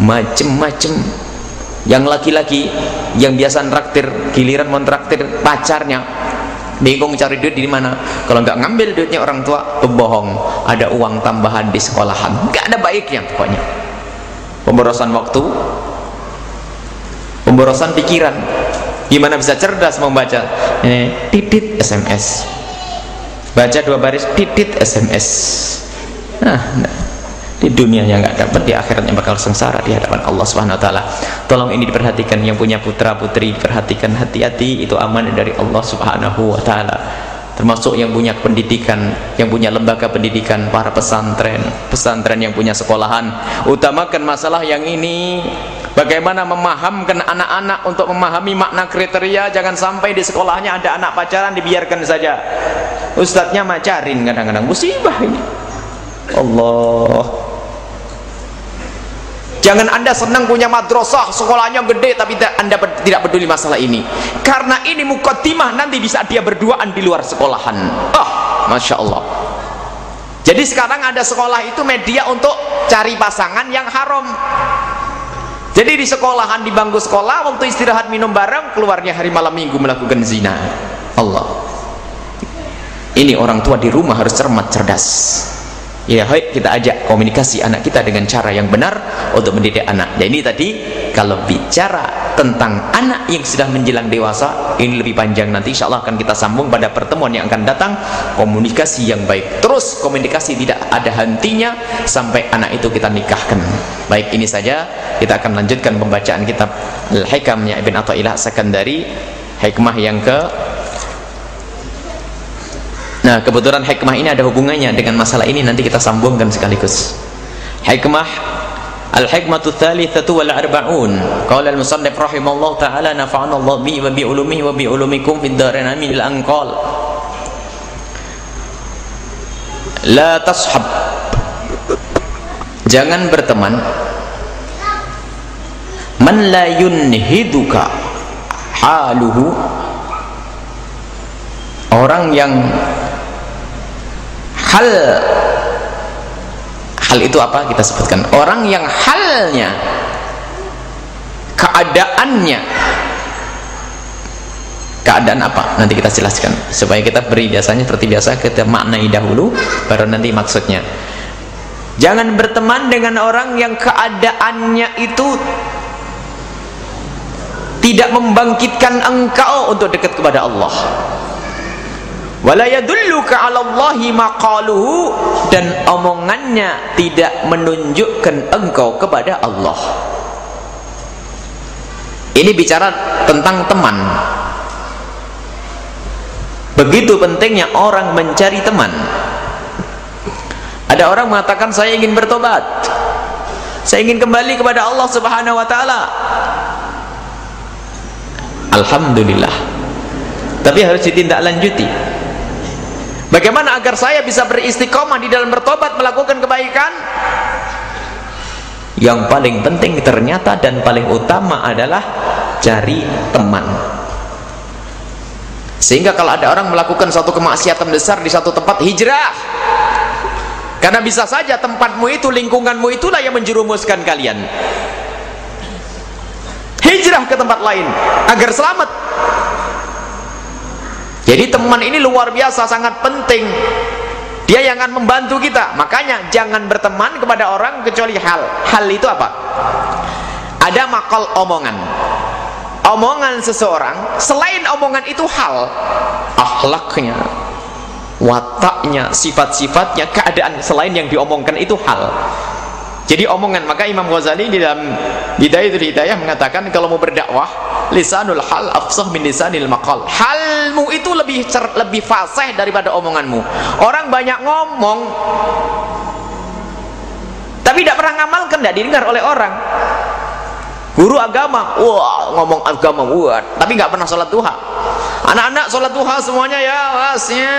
macem-macem yang laki-laki yang biasa traktir giliran mau traktir pacarnya bingung cari duit di mana. Kalau nggak ngambil duitnya orang tua pembohong ada uang tambahan di sekolahan. Nggak ada baiknya pokoknya. Pemborosan waktu pemborosan pikiran. Gimana bisa cerdas membaca ini titit SMS baca dua baris titit SMS nah di dunianya nggak dapat di akhiratnya bakal sengsara di hadapan Allah Subhanahu wa taala. Tolong ini diperhatikan yang punya putra-putri diperhatikan hati-hati itu amanah dari Allah Subhanahu wa taala. Termasuk yang punya pendidikan, yang punya lembaga pendidikan, para pesantren, pesantren yang punya sekolahan, utamakan masalah yang ini. Bagaimana memahamkan anak-anak untuk memahami makna kriteria, jangan sampai di sekolahnya ada anak pacaran dibiarkan saja. Ustadznya macarin kadang-kadang musibah ini. Allah Jangan anda senang punya madrasah, sekolahnya gede tapi anda tidak peduli masalah ini. Karena ini mukaddimah nanti bisa dia berduaan di luar sekolahan. Ah, Masya Allah. Jadi sekarang ada sekolah itu media untuk cari pasangan yang haram. Jadi di sekolahan, di bangku sekolah, waktu istirahat minum bareng, keluarnya hari malam minggu melakukan zina. Allah. Ini orang tua di rumah harus cermat, cerdas ya baik kita ajak komunikasi anak kita dengan cara yang benar untuk mendidik anak. Jadi ini tadi kalau bicara tentang anak yang sudah menjelang dewasa ini lebih panjang nanti. Insya Allah akan kita sambung pada pertemuan yang akan datang. Komunikasi yang baik. Terus komunikasi tidak ada hentinya sampai anak itu kita nikahkan. Baik ini saja. Kita akan lanjutkan pembacaan kitab Al-Hikamnya Ibn Atta'illah Sekandari hikmah yang ke Nah, kebetulan hikmah ini ada hubungannya dengan masalah ini nanti kita sambungkan sekaligus. Hikmah Al-hikmatu thalithatu wal arba'un. Qala al-musannif rahimallahu taala nafa'ana Allah bi wa bi ulumihi wa bi ulumikum fid dharain amin al-anqal. La tashab. Jangan berteman man la yunhiduka haluhu orang yang hal. Hal itu apa kita sebutkan? Orang yang halnya keadaannya. Keadaan apa? Nanti kita jelaskan. Supaya kita beri biasanya seperti biasa kita maknai dahulu baru nanti maksudnya. Jangan berteman dengan orang yang keadaannya itu tidak membangkitkan engkau untuk dekat kepada Allah dan omongannya tidak menunjukkan engkau kepada Allah. Ini bicara tentang teman. Begitu pentingnya orang mencari teman. Ada orang mengatakan saya ingin bertobat. Saya ingin kembali kepada Allah Subhanahu wa taala. Alhamdulillah. Tapi harus ditindaklanjuti. Bagaimana agar saya bisa beristiqomah di dalam bertobat melakukan kebaikan? Yang paling penting ternyata dan paling utama adalah cari teman. Sehingga kalau ada orang melakukan suatu kemaksiatan besar di satu tempat hijrah. Karena bisa saja tempatmu itu, lingkunganmu itulah yang menjerumuskan kalian. Hijrah ke tempat lain agar selamat jadi teman ini luar biasa sangat penting. Dia yang akan membantu kita. Makanya jangan berteman kepada orang kecuali hal. Hal itu apa? Ada makal omongan. Omongan seseorang selain omongan itu hal akhlaknya wataknya sifat-sifatnya keadaan selain yang diomongkan itu hal jadi omongan maka Imam Ghazali di dalam Hidayatul Hidayah mengatakan kalau mau berdakwah lisanul hal afsah min lisanil maqal. Halmu itu lebih cer, lebih fasih daripada omonganmu. Orang banyak ngomong tapi tidak pernah ngamalkan, tidak didengar oleh orang. Guru agama, wah ngomong agama buat, tapi nggak pernah sholat duha. Anak-anak sholat duha semuanya ya, wasnya.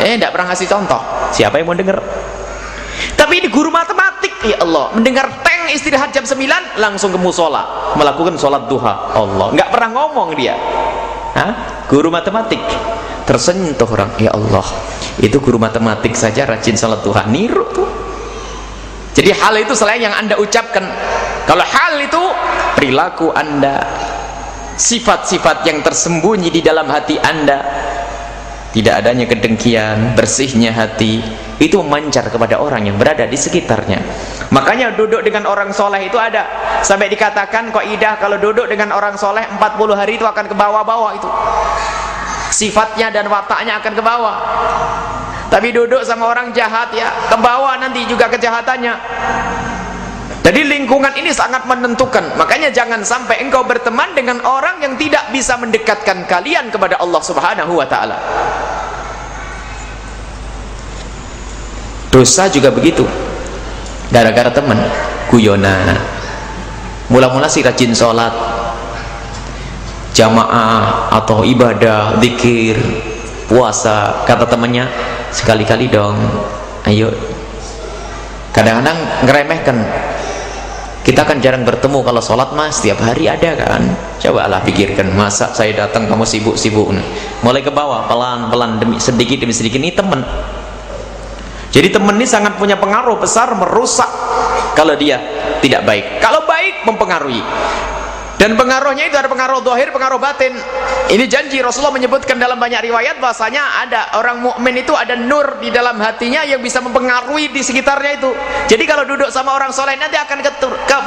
Eh, tidak pernah ngasih contoh. Siapa yang mau dengar? Tapi ini guru matematik, ya Allah, mendengar teng istirahat jam 9 langsung ke musola, melakukan sholat duha. Allah, nggak pernah ngomong dia. Hah? Guru matematik tersentuh orang, ya Allah, itu guru matematik saja rajin sholat duha, niru tuh. Jadi hal itu selain yang anda ucapkan. Kalau hal itu perilaku anda, sifat-sifat yang tersembunyi di dalam hati anda, tidak adanya kedengkian, bersihnya hati, itu memancar kepada orang yang berada di sekitarnya. Makanya duduk dengan orang soleh itu ada. Sampai dikatakan kok idah kalau duduk dengan orang soleh 40 hari itu akan ke bawah-bawah itu. Sifatnya dan wataknya akan ke bawah. Tapi duduk sama orang jahat ya ke bawah nanti juga kejahatannya. Jadi lingkungan ini sangat menentukan. Makanya jangan sampai engkau berteman dengan orang yang tidak bisa mendekatkan kalian kepada Allah subhanahu wa ta'ala dosa juga begitu. Gara-gara teman guyonan mula-mula si rajin sholat jamaah atau ibadah zikir puasa kata temannya sekali-kali dong ayo. Kadang-kadang ngeremehkan. Kita kan jarang bertemu kalau sholat mas setiap hari ada kan. Coba lah pikirkan masa saya datang kamu sibuk-sibuk? Mulai ke bawah pelan-pelan demi sedikit demi sedikit. Ini teman jadi teman ini sangat punya pengaruh besar merusak kalau dia tidak baik. Kalau baik mempengaruhi. Dan pengaruhnya itu ada pengaruh dohir, pengaruh batin. Ini janji Rasulullah menyebutkan dalam banyak riwayat bahasanya ada orang mukmin itu ada nur di dalam hatinya yang bisa mempengaruhi di sekitarnya itu. Jadi kalau duduk sama orang soleh nanti akan ketur, ke,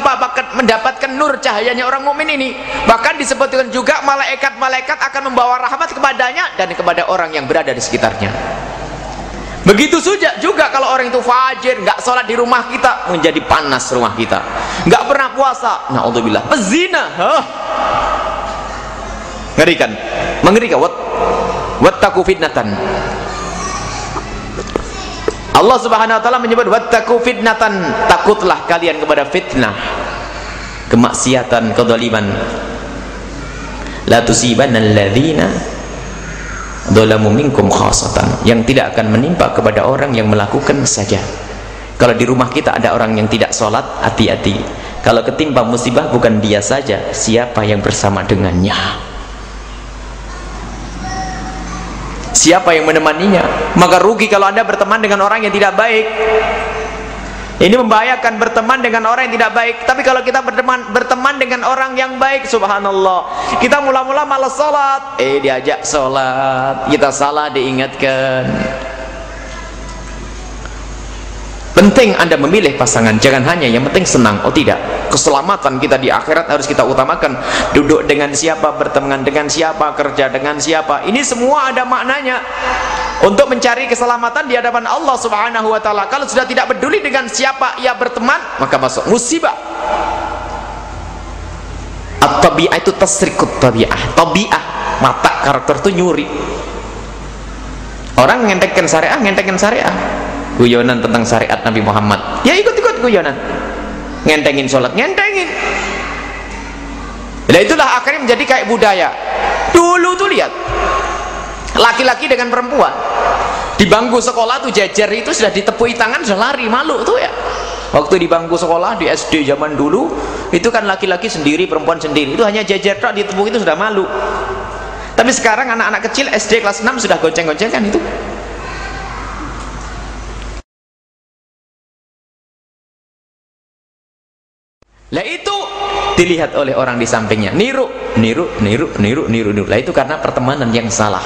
mendapatkan nur cahayanya orang mukmin ini. Bahkan disebutkan juga malaikat-malaikat akan membawa rahmat kepadanya dan kepada orang yang berada di sekitarnya. Begitu saja juga kalau orang itu fajir, nggak sholat di rumah kita, menjadi panas rumah kita. Nggak pernah puasa, naudzubillah. Pezina, huh. ngerikan, mengerikan. Wat, wattaku fitnatan. Allah Subhanahu Wa Taala menyebut wattaku fitnatan, takutlah kalian kepada fitnah, kemaksiatan, kedoliman. La tusibanna alladzina dolamu minkum khasatan. Yang tidak akan menimpa kepada orang yang melakukan saja. Kalau di rumah kita ada orang yang tidak sholat hati-hati. Kalau ketimpa musibah bukan dia saja. Siapa yang bersama dengannya? Siapa yang menemaninya? Maka rugi kalau anda berteman dengan orang yang tidak baik ini membahayakan berteman dengan orang yang tidak baik. Tapi kalau kita berteman berteman dengan orang yang baik, subhanallah. Kita mula-mula malas sholat, eh diajak sholat. Kita salah diingatkan. Penting Anda memilih pasangan, jangan hanya yang penting senang. Oh tidak, keselamatan kita di akhirat harus kita utamakan. Duduk dengan siapa, berteman dengan siapa, kerja dengan siapa. Ini semua ada maknanya. Untuk mencari keselamatan di hadapan Allah Subhanahu wa taala. Kalau sudah tidak peduli dengan siapa ia berteman, maka masuk musibah. At-tabi'ah itu tasrikut tabi'ah. Tabi'ah, mata karakter itu nyuri. Orang ngentekkan syariah, ngentekkan syariah guyonan tentang syariat Nabi Muhammad. Ya ikut-ikut guyonan. Ngentengin sholat. Ngentengin. Itulah akhirnya menjadi kayak budaya. Dulu tuh lihat laki-laki dengan perempuan di bangku sekolah tuh jajar itu sudah ditepui tangan sudah lari malu tuh ya. Waktu di bangku sekolah di SD zaman dulu itu kan laki-laki sendiri perempuan sendiri. Itu hanya jajar tak ditepuk itu sudah malu. Tapi sekarang anak-anak kecil SD kelas 6 sudah gonceng-goncengan itu Lah itu dilihat oleh orang di sampingnya. Niru, niru, niru, niru, niru, niru. Lah itu karena pertemanan yang salah.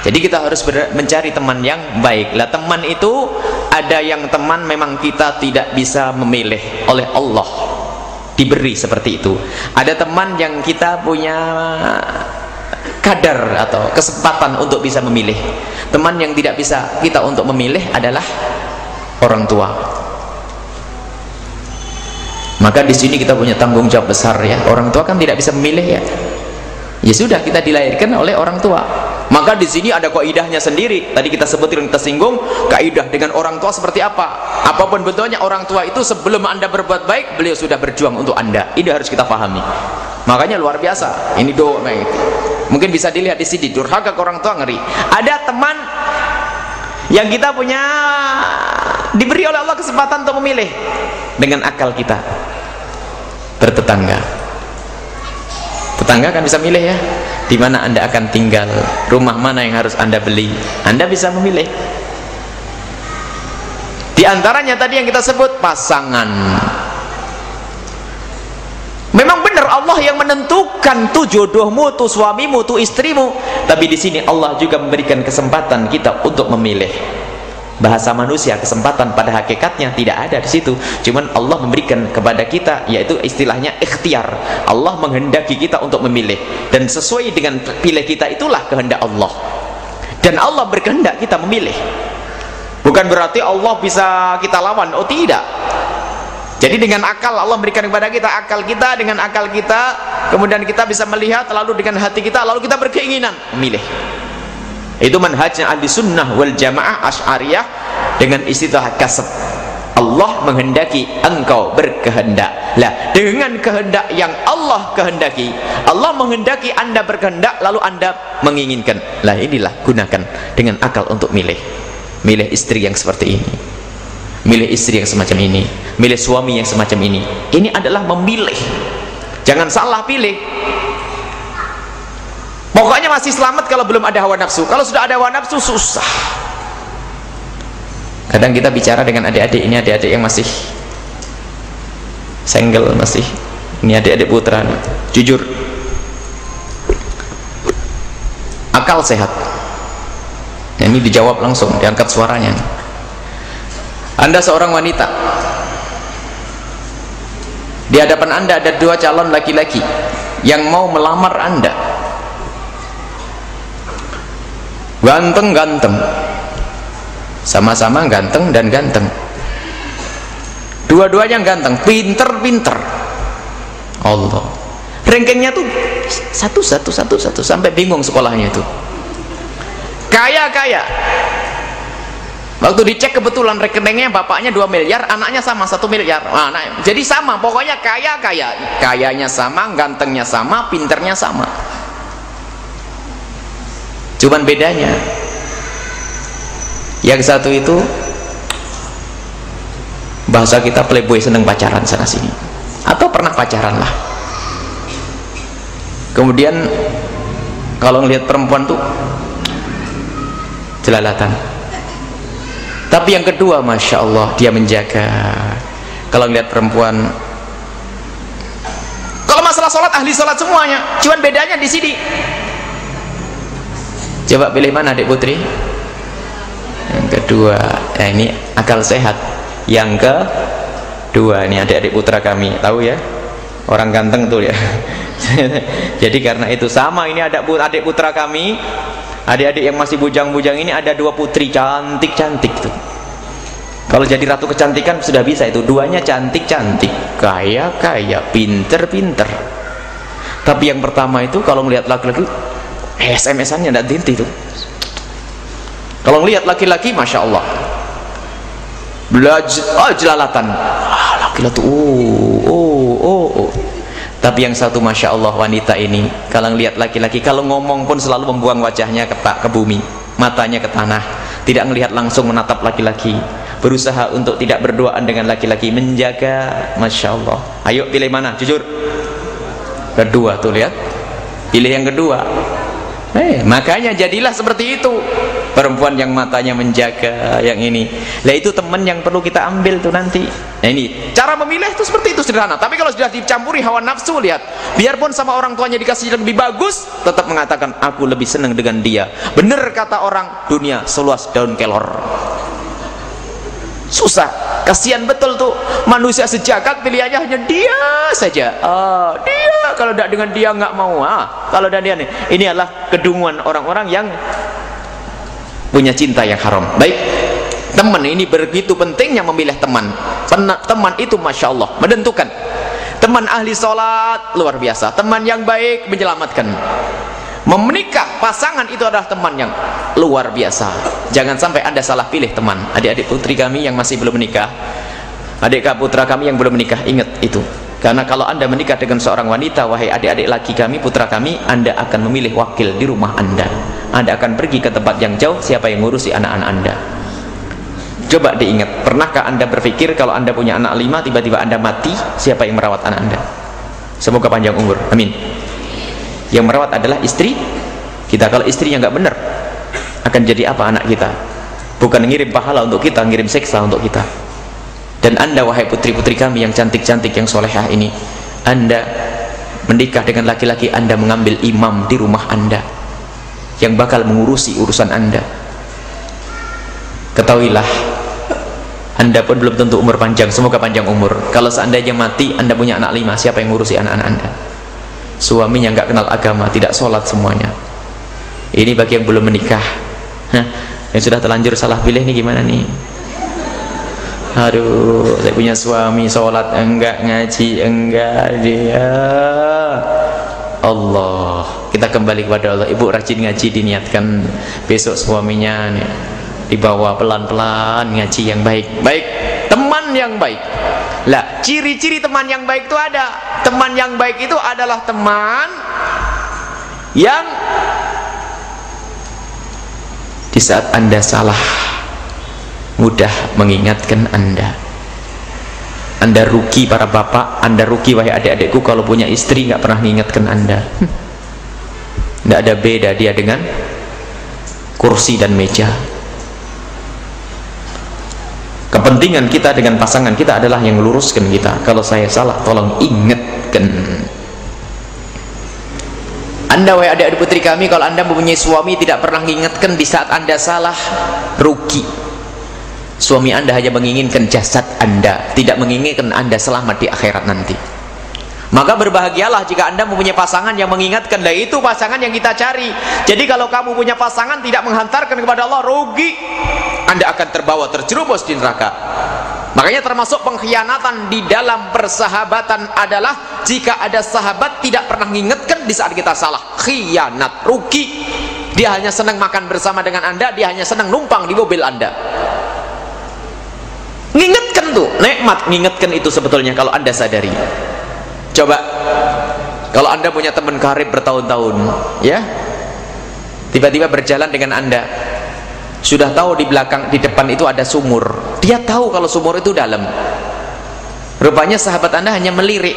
jadi kita harus mencari teman yang baik lah teman itu ada yang teman memang kita tidak bisa memilih oleh Allah diberi seperti itu ada teman yang kita punya kadar atau kesempatan untuk bisa memilih teman yang tidak bisa kita untuk memilih adalah orang tua maka di sini kita punya tanggung jawab besar ya. Orang tua kan tidak bisa memilih ya. Ya sudah kita dilahirkan oleh orang tua. Maka di sini ada kaidahnya sendiri. Tadi kita sebutin kita singgung kaidah dengan orang tua seperti apa. Apa pun bentuknya orang tua itu sebelum anda berbuat baik beliau sudah berjuang untuk anda. Ini harus kita pahami. Makanya luar biasa. Ini doa itu mungkin bisa dilihat di sini durhaka ke orang tua ngeri. Ada teman yang kita punya diberi oleh Allah kesempatan untuk memilih dengan akal kita bertetangga. Tetangga kan bisa milih ya di mana anda akan tinggal rumah mana yang harus anda beli. Anda bisa memilih. Di antaranya tadi yang kita sebut pasangan. Memang benar Allah yang menentukan tuh jodohmu tuh suamimu tuh istrimu. Tapi di sini Allah juga memberikan kesempatan kita untuk memilih bahasa manusia kesempatan pada hakikatnya tidak ada di situ. Cuman Allah memberikan kepada kita yaitu istilahnya ikhtiar. Allah menghendaki kita untuk memilih. Dan sesuai dengan pilih kita itulah kehendak Allah. Dan Allah berkehendak kita memilih. Bukan berarti Allah bisa kita lawan. Oh tidak. Jadi dengan akal Allah memberikan kepada kita akal kita dengan akal kita kemudian kita bisa melihat lalu dengan hati kita lalu kita berkeinginan memilih itu manhajnya ahli sunnah wal jamaah as'ariyah dengan istilah kasab. Allah menghendaki engkau berkehendak. Lah dengan kehendak yang Allah kehendaki Allah menghendaki anda berkehendak lalu anda menginginkan. Lah inilah gunakan dengan akal untuk milih. Milih istri yang seperti ini. Milih istri yang semacam ini. Milih suami yang semacam ini. Ini adalah memilih. Jangan salah pilih pokoknya masih selamat kalau belum ada hawa nafsu. Kalau sudah ada hawa nafsu susah. Kadang kita bicara dengan adik-adik ini adik-adik yang masih single masih ini adik-adik putra. Jujur. Akal sehat. Ini dijawab langsung diangkat suaranya. Anda seorang wanita. Di hadapan anda ada dua calon laki-laki yang mau melamar anda ganteng-ganteng sama-sama ganteng dan ganteng. Dua-duanya ganteng. Pinter-pinter Allah. Rankingnya tuh satu satu satu satu. Sampai bingung sekolahnya itu. Kaya-kaya waktu dicek kebetulan rekeningnya bapaknya 2 miliar anaknya sama 1 miliar. Nah, nah, jadi sama pokoknya kaya-kaya kayanya sama gantengnya sama pinternya sama cuman bedanya yang satu itu bahasa kita playboy seneng pacaran sana sini. Atau pernah pacaran lah. Kemudian kalau ngelihat perempuan tuh jelalatan. Tapi yang kedua Masya Allah dia menjaga. Kalau ngelihat perempuan kalau masalah sholat ahli sholat semuanya. Cuman bedanya di sini coba pilih mana adik putri? Yang kedua nah ini akal sehat. Yang kedua ini adik-adik putra kami. Tahu ya? Orang ganteng tuh ya. <laughs> Jadi karena itu sama ini ada adik putra kami. Adik-adik yang masih bujang-bujang ini ada dua putri cantik-cantik tuh. Kalau jadi ratu kecantikan sudah bisa itu. Duanya cantik-cantik. Kaya-kaya pinter-pinter. Tapi yang pertama itu kalau melihat laki-laki eh, SMS-annya tidak dinti itu kalau melihat laki-laki Masya Allah. Belajar oh jelalatan. Ah, laki-laki oh, oh, oh, oh. tapi yang satu Masya Allah wanita ini kalau melihat laki-laki kalau ngomong pun selalu membuang wajahnya ke, ke bumi matanya ke tanah tidak melihat langsung menatap laki-laki berusaha untuk tidak berduaan dengan laki-laki menjaga Masya Allah. Ayo pilih mana? Jujur. Kedua tuh lihat. Pilih yang kedua Eh, makanya jadilah seperti itu perempuan yang matanya menjaga yang ini lah itu teman yang perlu kita ambil tuh nanti Nah ini cara memilih itu seperti itu sederhana. Tapi kalau sudah dicampuri hawa nafsu lihat, biarpun sama orang tuanya dikasih yang lebih bagus, tetap mengatakan aku lebih senang dengan dia. Benar kata orang dunia seluas daun kelor. Susah, kasihan betul tuh manusia sejagat pilihannya hanya dia saja. Ah, dia kalau tidak dengan dia nggak mau. Ah, kalau dan dia nih, ini adalah kedunguan orang-orang yang punya cinta yang haram. Baik, teman ini begitu pentingnya memilih teman. Teman itu Masya Allah menentukan. Teman ahli sholat luar biasa. Teman yang baik menyelamatkan. Memenikah pasangan itu adalah teman yang luar biasa. Jangan sampai anda salah pilih teman. Adik-adik putri kami yang masih belum menikah. Adik putra kami yang belum menikah ingat itu karena kalau anda menikah dengan seorang wanita wahai adik-adik laki kami putra kami anda akan memilih wakil di rumah anda anda akan pergi ke tempat yang jauh siapa yang ngurusi anak-anak anda Coba diingat, pernahkah anda berpikir kalau anda punya anak lima, tiba-tiba anda mati, siapa yang merawat anak anda? Semoga panjang umur, amin. Yang merawat adalah istri kita. Kalau istrinya nggak benar, akan jadi apa anak kita? Bukan ngirim pahala untuk kita, ngirim seksa untuk kita. Dan anda wahai putri-putri kami yang cantik-cantik, yang solehah ini, anda menikah dengan laki-laki, anda mengambil imam di rumah anda yang bakal mengurusi urusan anda. Ketahuilah anda pun belum tentu umur panjang. Semoga panjang umur. Kalau seandainya mati anda punya anak lima siapa yang ngurusi anak-anak anda? Suaminya nggak kenal agama tidak sholat semuanya. Ini bagi yang belum menikah. Yang sudah terlanjur salah pilih nih gimana nih aduh saya punya suami sholat enggak ngaji enggak dia Allah. Kita kembali kepada Allah. Ibu rajin ngaji diniatkan besok suaminya nih dibawa pelan-pelan ngaji yang baik. Baik. Teman yang baik. Lah ciri-ciri teman yang baik itu ada. Teman yang baik itu adalah teman yang di saat anda salah mudah mengingatkan anda. Anda rugi para bapak anda rugi wahai adik-adikku kalau punya istri nggak pernah mengingatkan anda. <laughs> Tidak ada beda dia dengan kursi dan meja. Kepentingan kita dengan pasangan kita adalah yang luruskan kita. Kalau saya salah tolong ingatkan. Anda wahai adik-adik putri kami kalau anda mempunyai suami tidak pernah mengingatkan di saat anda salah rugi suami anda hanya menginginkan jasad anda tidak menginginkan anda selamat di akhirat nanti. Maka berbahagialah jika anda mempunyai pasangan yang mengingatkan dan itu pasangan yang kita cari. Jadi kalau kamu punya pasangan tidak menghantarkan kepada Allah rugi. Anda akan terbawa terjerumus di neraka. Makanya termasuk pengkhianatan di dalam persahabatan adalah jika ada sahabat tidak pernah mengingatkan di saat kita salah. Khianat rugi. Dia hanya senang makan bersama dengan anda dia hanya senang numpang di mobil anda ngingetkan tuh nikmat ngingetkan itu sebetulnya kalau anda sadari. Coba kalau anda punya teman karib bertahun-tahun ya tiba-tiba berjalan dengan anda sudah tahu di belakang di depan itu ada sumur. Dia tahu kalau sumur itu dalam. Rupanya sahabat anda hanya melirik.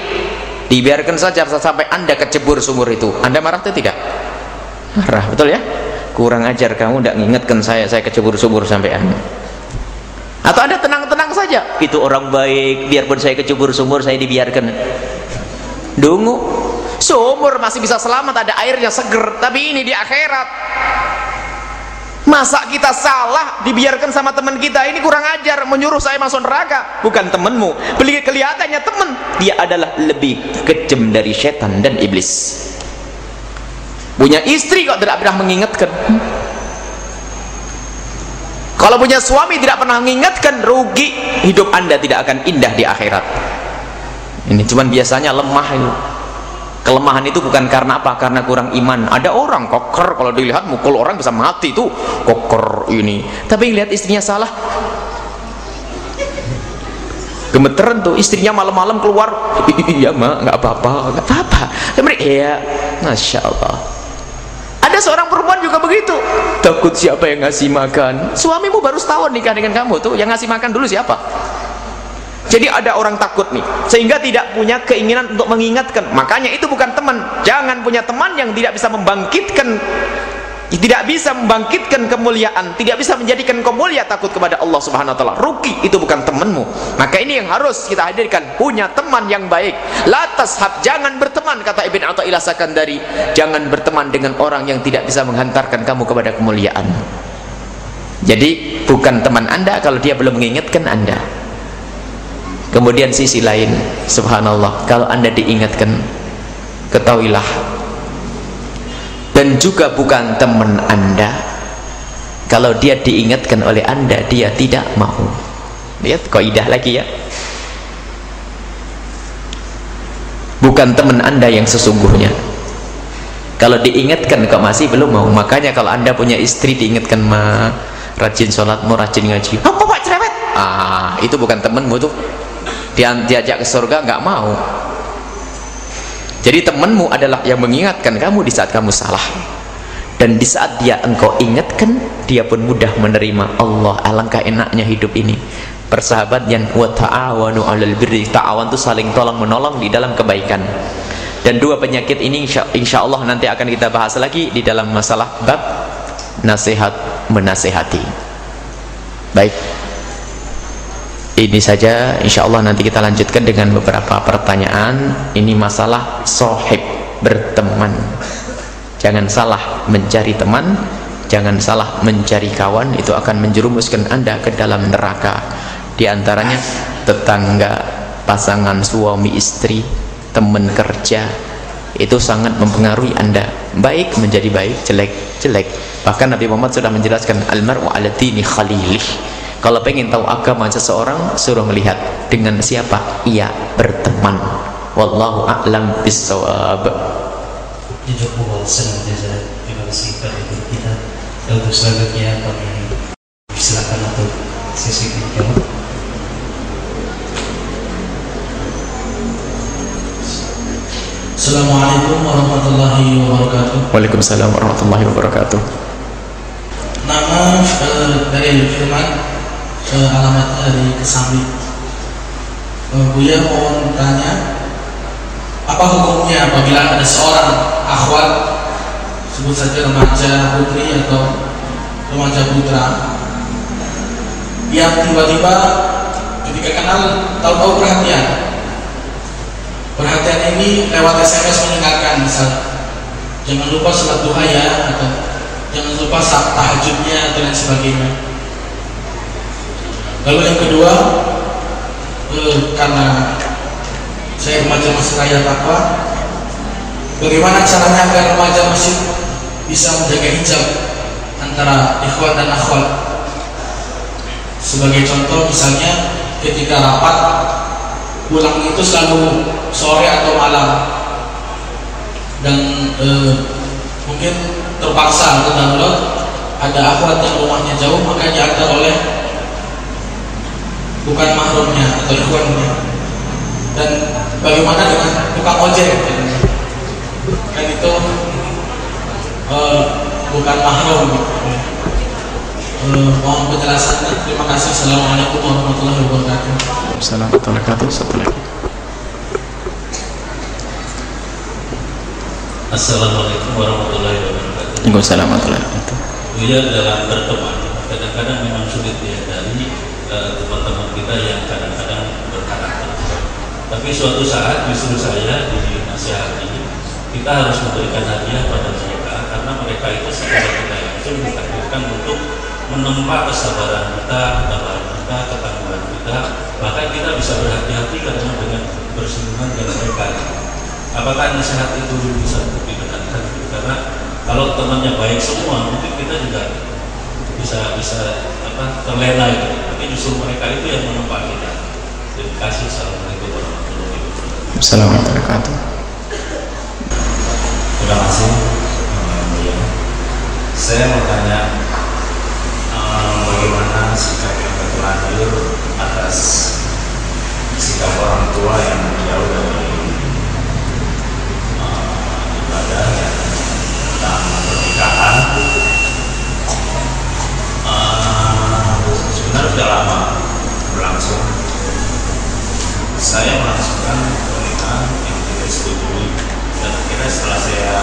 Dibiarkan saja sampai anda kecebur sumur itu. Anda marah atau tidak? Marah betul ya? Kurang ajar kamu tidak mengingatkan saya saya kecebur sumur sampai anda atau anda tenang-tenang saja. Itu orang baik biarpun saya kecebur sumur saya dibiarkan. Dungu. Sumur masih bisa selamat ada airnya seger tapi ini di akhirat. Masa kita salah dibiarkan sama teman kita? Ini kurang ajar menyuruh saya masuk neraka. Bukan temanmu beli kelihatannya teman. Dia adalah lebih kejam dari setan dan iblis. Punya istri kok tidak pernah mengingatkan kalau punya suami tidak pernah mengingatkan rugi. Hidup anda tidak akan indah di akhirat. Ini cuman biasanya lemah itu. Kelemahan itu bukan karena apa? Karena kurang iman. Ada orang koker kalau dilihat mukul orang bisa mati tuh. Koker ini. Tapi lihat istrinya salah. Gemeteran tuh. Istrinya malam-malam keluar. Iya mak. Nggak apa-apa. Nggak apa-apa. Iya masya Allah seorang perempuan juga begitu. Takut siapa yang ngasih makan? Suamimu baru setahun nikah dengan kamu tuh yang ngasih makan dulu siapa? Jadi ada orang takut nih sehingga tidak punya keinginan untuk mengingatkan. Makanya itu bukan teman. Jangan punya teman yang tidak bisa membangkitkan tidak bisa membangkitkan kemuliaan tidak bisa menjadikan kau takut kepada Allah subhanahu wa ta'ala. Ruki itu bukan temanmu. Maka ini yang harus kita hadirkan. Punya teman yang baik. La tashab jangan berteman kata Ibn Atta'illah Sakandari. Jangan berteman dengan orang yang tidak bisa menghantarkan kamu kepada kemuliaan. Jadi bukan teman anda kalau dia belum mengingatkan anda. Kemudian sisi lain subhanallah kalau anda diingatkan ketahuilah dan juga bukan teman anda. Kalau dia diingatkan oleh anda dia tidak mau. Lihat kaidah lagi ya. Bukan teman anda yang sesungguhnya. Kalau diingatkan kok masih belum mau. Makanya kalau anda punya istri diingatkan ma rajin sholatmu rajin ngaji. Apa pak cerewet? Ah itu bukan temanmu tuh. Dia diajak ke surga nggak mau jadi temanmu adalah yang mengingatkan kamu di saat kamu salah. Dan di saat dia engkau ingatkan, dia pun mudah menerima Allah. Alangkah enaknya hidup ini. Persahabat yang wa ta'awanu 'alal birri. Ta'awan itu saling tolong menolong di dalam kebaikan. Dan dua penyakit ini insya, insya Allah nanti akan kita bahas lagi di dalam masalah bab nasihat menasehati. Baik ini saja insya Allah nanti kita lanjutkan dengan beberapa pertanyaan. Ini masalah sohib berteman. Jangan salah mencari teman jangan salah mencari kawan itu akan menjerumuskan anda ke dalam neraka. Di antaranya tetangga pasangan suami istri teman kerja itu sangat mempengaruhi anda. Baik menjadi baik jelek jelek. Bahkan Nabi Muhammad sudah menjelaskan almaru ala dini khalilih kalau pengen tahu agama seseorang, suruh melihat dengan siapa ia berteman. Wallahu a'lam Terima kasih kepada guru kita. Dan untuk selanjutnya kami silakan untuk sesi kedua. Assalamualaikum warahmatullahi wabarakatuh. Waalaikumsalam warahmatullahi wabarakatuh. Nama uh, dari firman uh, alamatnya dari Kesambi. Uh, Buya mau tanya, apa hukumnya apabila ada seorang akhwat, sebut saja remaja putri atau remaja putra, yang tiba-tiba ketika kenal tahu-tahu perhatian, perhatian ini lewat SMS mendengarkan misal jangan lupa sholat duha ya atau jangan lupa tahajudnya dan sebagainya Lalu yang kedua, eh, karena saya remaja masih kaya takwa, bagaimana caranya agar remaja masih bisa menjaga hijab antara ikhwan dan akhwat? Sebagai contoh, misalnya ketika rapat pulang itu selalu sore atau malam dan eh, mungkin terpaksa atau darurat ada akhwat yang rumahnya jauh maka diantar oleh bukan mahramnya atau ikhwannya dan bagaimana dengan tukang ojek? Kan itu uh, bukan mahram uh, mohon penjelasannya terima kasih. Assalamualaikum warahmatullahi wabarakatuh. Assalamualaikum warahmatullahi wabarakatuh. Satu lagi Assalamualaikum warahmatullahi wabarakatuh. Waalaikumsalam warahmatullahi wabarakatuh. Buya dalam berteman. Kadang-kadang memang sulit dihindari teman-teman kita yang kadang-kadang berkarakter. Tapi suatu saat justru saya di nasihat ini kita harus memberikan hadiah pada mereka karena mereka itu secara tidak langsung ditakdirkan untuk menempa kesabaran kita, ketabahan kita, ketangguhan kita. Bahkan kita bisa berhati-hati karena dengan bersinggungan dengan mereka. Apakah nasihat itu bisa didengarkan? Karena kalau temannya baik semua, mungkin kita juga bisa bisa apa terlena itu. Tapi justru mereka itu yang menempa kita. Terima kasih. Assalamualaikum warahmatullahi wabarakatuh. Assalamualaikum warahmatullahi wabarakatuh terima kasih ya. saya mau tanya um, bagaimana sikap yang terlanjur atas sikap orang tua yang jauh dari uh, ibadah yang tentang pernikahan sebenarnya sudah lama berlangsung. Saya melangsungkan pernikahan yang tidak setujui dan akhirnya setelah saya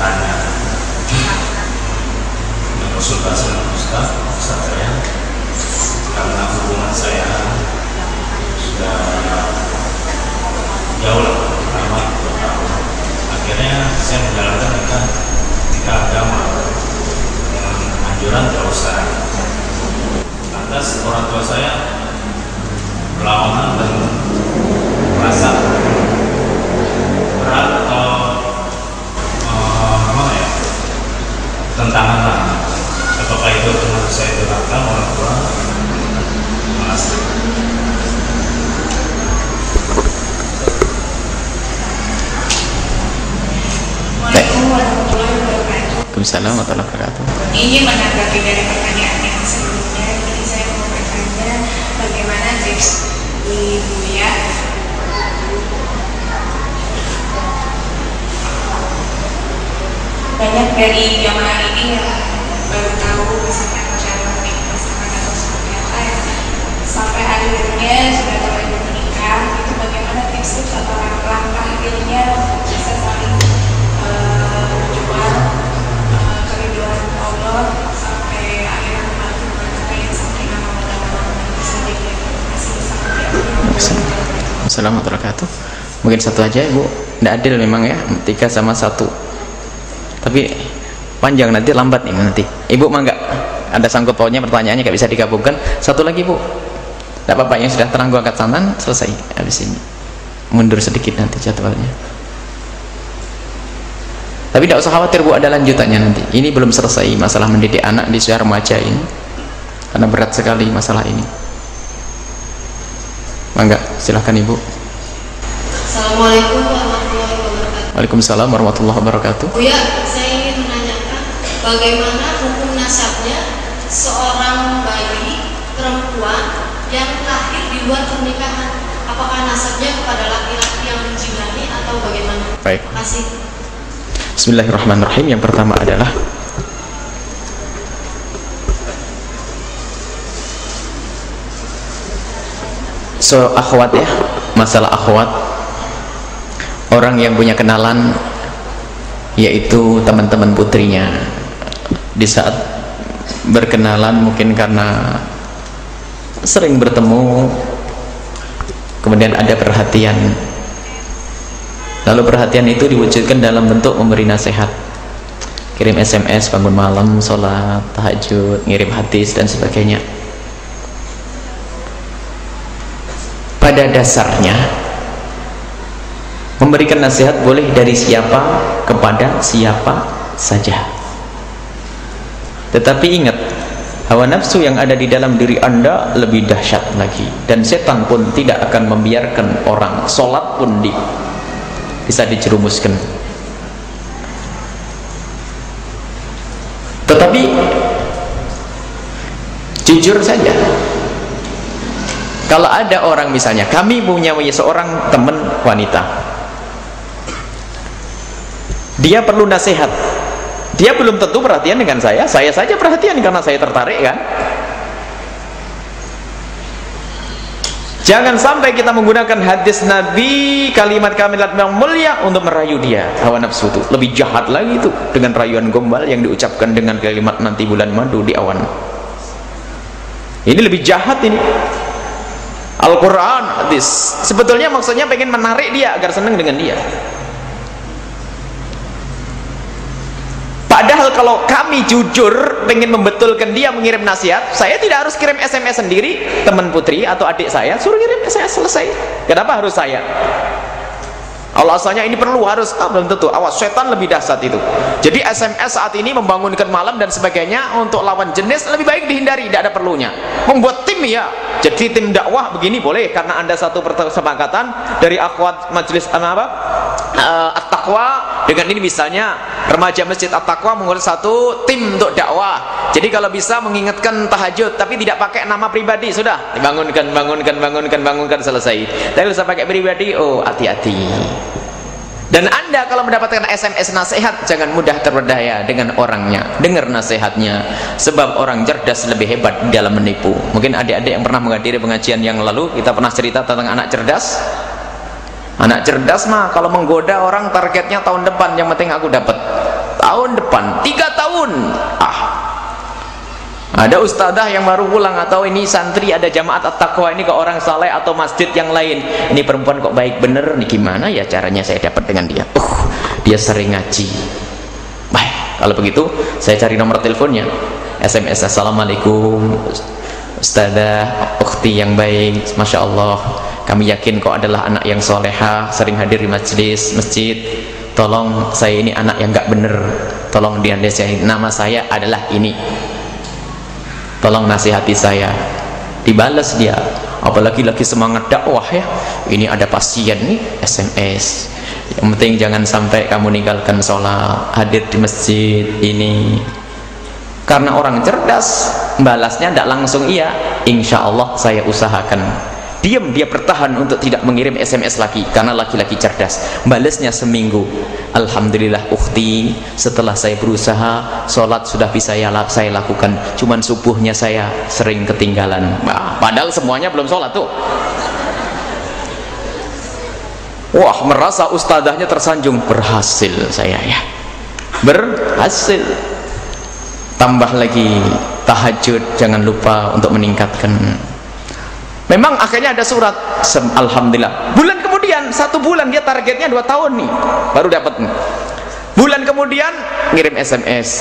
tanya konsultasi dengan Ustaz Ustaz saya karena hubungan saya sudah jauh lah lama tahun. Akhirnya saya menjalankan nikah nikah agama dengan anjuran Ustaz lantas orang tua saya berlawanan dan merasa berat atau eh, apa ya tentangan lah apakah itu harus saya terapkan orang tua? Mas. Assalamualaikum warahmatullahi wabarakatuh. Waalaikumsalam warahmatullahi wabarakatuh. Ini menanggapi dari pertanyaan yang sebelumnya, jadi saya mau bertanya ya banyak dari jamaah ini yang baru tahu misalkan cara pasangan atau seperti apa ya sampai akhirnya sudah terlanjur menikah. Itu bagaimana tips-tips atau langkah akhirnya bisa saling eh, berjuang eh, keriduan Allah sampai akhirnya melakukan kata yang sampai nama bisa jadi kasih sampai Assalamualaikum wabarakatuh. Mungkin satu aja Ibu. Tidak adil memang ya, tiga sama satu. Tapi panjang nanti lambat nih nanti. Ibu mah enggak ada sangkut pautnya pertanyaannya nggak bisa digabungkan. Satu lagi Bu. Tidak apa-apa yang sudah terang gua angkat tangan selesai habis ini. Mundur sedikit nanti jadwalnya. Tapi tidak usah khawatir Bu ada lanjutannya nanti. Ini belum selesai masalah mendidik anak di usia remaja ini. Karena berat sekali masalah ini. Silahkan Ibu. Assalamualaikum warahmatullahi wabarakatuh. Waalaikumsalam warahmatullahi wabarakatuh. Buya, saya ingin menanyakan bagaimana hukum nasabnya seorang bayi perempuan yang lahir di luar pernikahan. Apakah nasabnya kepada laki-laki yang menjinani atau bagaimana? Baik. Terima kasih. Bismillahirrahmanirrahim. Yang pertama adalah so akhwat ya, masalah akhwat. Orang yang punya kenalan yaitu teman-teman putrinya. Di saat berkenalan mungkin karena sering bertemu kemudian ada perhatian. Lalu perhatian itu diwujudkan dalam bentuk memberi nasihat. Kirim SMS bangun malam, sholat, tahajud, ngirim hadis dan sebagainya pada dasarnya memberikan nasihat boleh dari siapa kepada siapa saja. Tetapi ingat hawa nafsu yang ada di dalam diri anda lebih dahsyat lagi. Dan setan pun tidak akan membiarkan orang sholat pun di bisa dijerumuskan. Tetapi jujur saja kalau ada orang misalnya kami punya seorang teman wanita. Dia perlu nasihat. Dia belum tentu perhatian dengan saya. Saya saja perhatian karena saya tertarik kan? Jangan sampai kita menggunakan hadis Nabi kalimat kalimat yang mulia untuk merayu dia. Hawa nafsu itu lebih jahat lagi itu dengan rayuan gombal yang diucapkan dengan kalimat nanti bulan madu di awan. Ini lebih jahat ini Al-Quran hadis sebetulnya maksudnya pengen menarik dia agar senang dengan dia Padahal kalau kami jujur pengen membetulkan dia mengirim nasihat, saya tidak harus kirim SMS sendiri, teman putri atau adik saya suruh kirim saya selesai. Kenapa harus saya? Allah asalnya ini perlu harus ah, belum tentu. Awas setan lebih dahsyat itu. Jadi SMS saat ini membangunkan malam dan sebagainya untuk lawan jenis lebih baik dihindari tidak ada perlunya. Membuat tim ya jadi tim dakwah begini boleh karena anda satu persepakatan dari akhwat majelis apa? Uh, at-taqwa dengan ini misalnya remaja masjid at-taqwa mengurus satu tim untuk dakwah. Jadi kalau bisa mengingatkan tahajud tapi tidak pakai nama pribadi sudah. Bangunkan bangunkan bangunkan bangunkan selesai. Tapi usah pakai pribadi oh hati-hati. Dan anda kalau mendapatkan SMS nasihat jangan mudah terpedaya dengan orangnya. Dengar nasihatnya sebab orang cerdas lebih hebat dalam menipu. Mungkin adik-adik yang pernah menghadiri pengajian yang lalu kita pernah cerita tentang anak cerdas anak cerdas mah kalau menggoda orang targetnya tahun depan yang penting aku dapat. Tahun depan tiga tahun. Ah. Ada ustadzah yang baru pulang atau ini santri ada jamaat at-taqwa ini ke orang saleh atau masjid yang lain. Ini perempuan kok baik bener? Nih gimana ya caranya saya dapat dengan dia? Uh dia sering ngaji. Baik kalau begitu saya cari nomor teleponnya. SMS Assalamualaikum Ustadzah ukti yang baik Masya Allah kami yakin kok adalah anak yang soleha sering hadir di majlis masjid. Tolong saya ini anak yang gak bener. Tolong dia nama saya adalah ini. Tolong nasihati saya. Dibalas dia. Apalagi lagi semangat dakwah ya. Ini ada pasien nih SMS yang penting jangan sampai kamu meninggalkan sholat. Hadir di masjid ini karena orang cerdas balasnya tidak langsung iya. Insya Allah saya usahakan. Diam dia bertahan untuk tidak mengirim SMS lagi karena laki-laki cerdas. Balasnya seminggu. Alhamdulillah ukti setelah saya berusaha sholat sudah bisa ya, saya lakukan. Cuman subuhnya saya sering ketinggalan. Nah, padahal semuanya belum sholat tuh. Wah merasa ustadahnya tersanjung. Berhasil saya ya. Berhasil tambah lagi tahajud jangan lupa untuk meningkatkan. Memang akhirnya ada surat. Alhamdulillah. Bulan kemudian satu bulan dia targetnya dua tahun nih. Baru dapat nih. Bulan kemudian ngirim SMS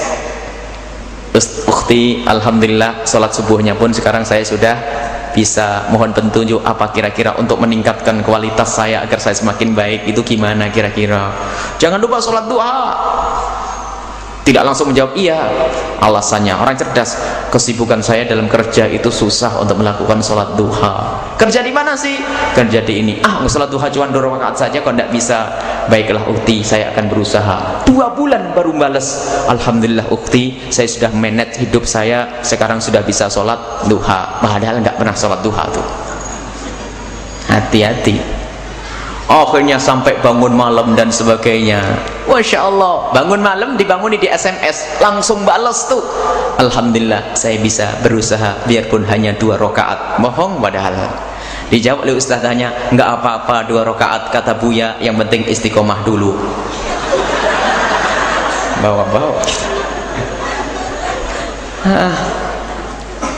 Ukti Alhamdulillah sholat subuhnya pun sekarang saya sudah bisa. Mohon petunjuk apa kira-kira untuk meningkatkan kualitas saya agar saya semakin baik. Itu gimana kira-kira? Jangan lupa sholat duha tidak langsung menjawab iya. Alasannya orang cerdas kesibukan saya dalam kerja itu susah untuk melakukan sholat duha. Kerja di mana sih? Kerja di ini. Ah sholat duha cuma dua rakaat saja kok tidak bisa. Baiklah ukti saya akan berusaha. Dua bulan baru balas Alhamdulillah ukti saya sudah manage hidup saya. Sekarang sudah bisa sholat duha. Padahal nggak pernah sholat duha tuh. Hati-hati akhirnya sampai bangun malam dan sebagainya. Masya Allah. Bangun malam dibanguni di SMS langsung balas tuh. Alhamdulillah saya bisa berusaha biarpun hanya dua rakaat. Bohong padahal. Dijawab oleh ustazahnya nggak apa-apa dua rakaat kata Buya. Yang penting istiqomah dulu. Bawa-bawa. Ah.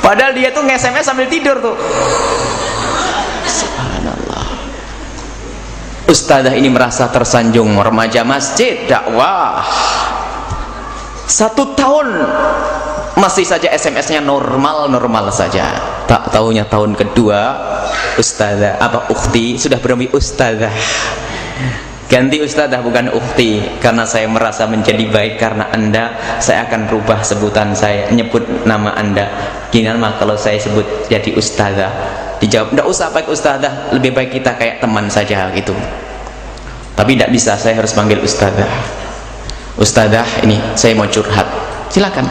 padahal dia tuh nge-SMS sambil tidur tuh Ustazah ini merasa tersanjung remaja masjid dakwah. Satu tahun masih saja SMS-nya normal-normal saja. Tak tahunya tahun kedua Ustazah apa ukti sudah berani Ustazah. Ganti Ustazah bukan ukti karena saya merasa menjadi baik karena anda. Saya akan rubah sebutan saya nyebut nama anda. Gimana kalau saya sebut jadi Ustazah dijawab tidak usah pakai ustazah. Lebih baik kita kayak teman saja gitu. Tapi tidak bisa saya harus panggil ustazah. Ustazah ini saya mau curhat. Silakan.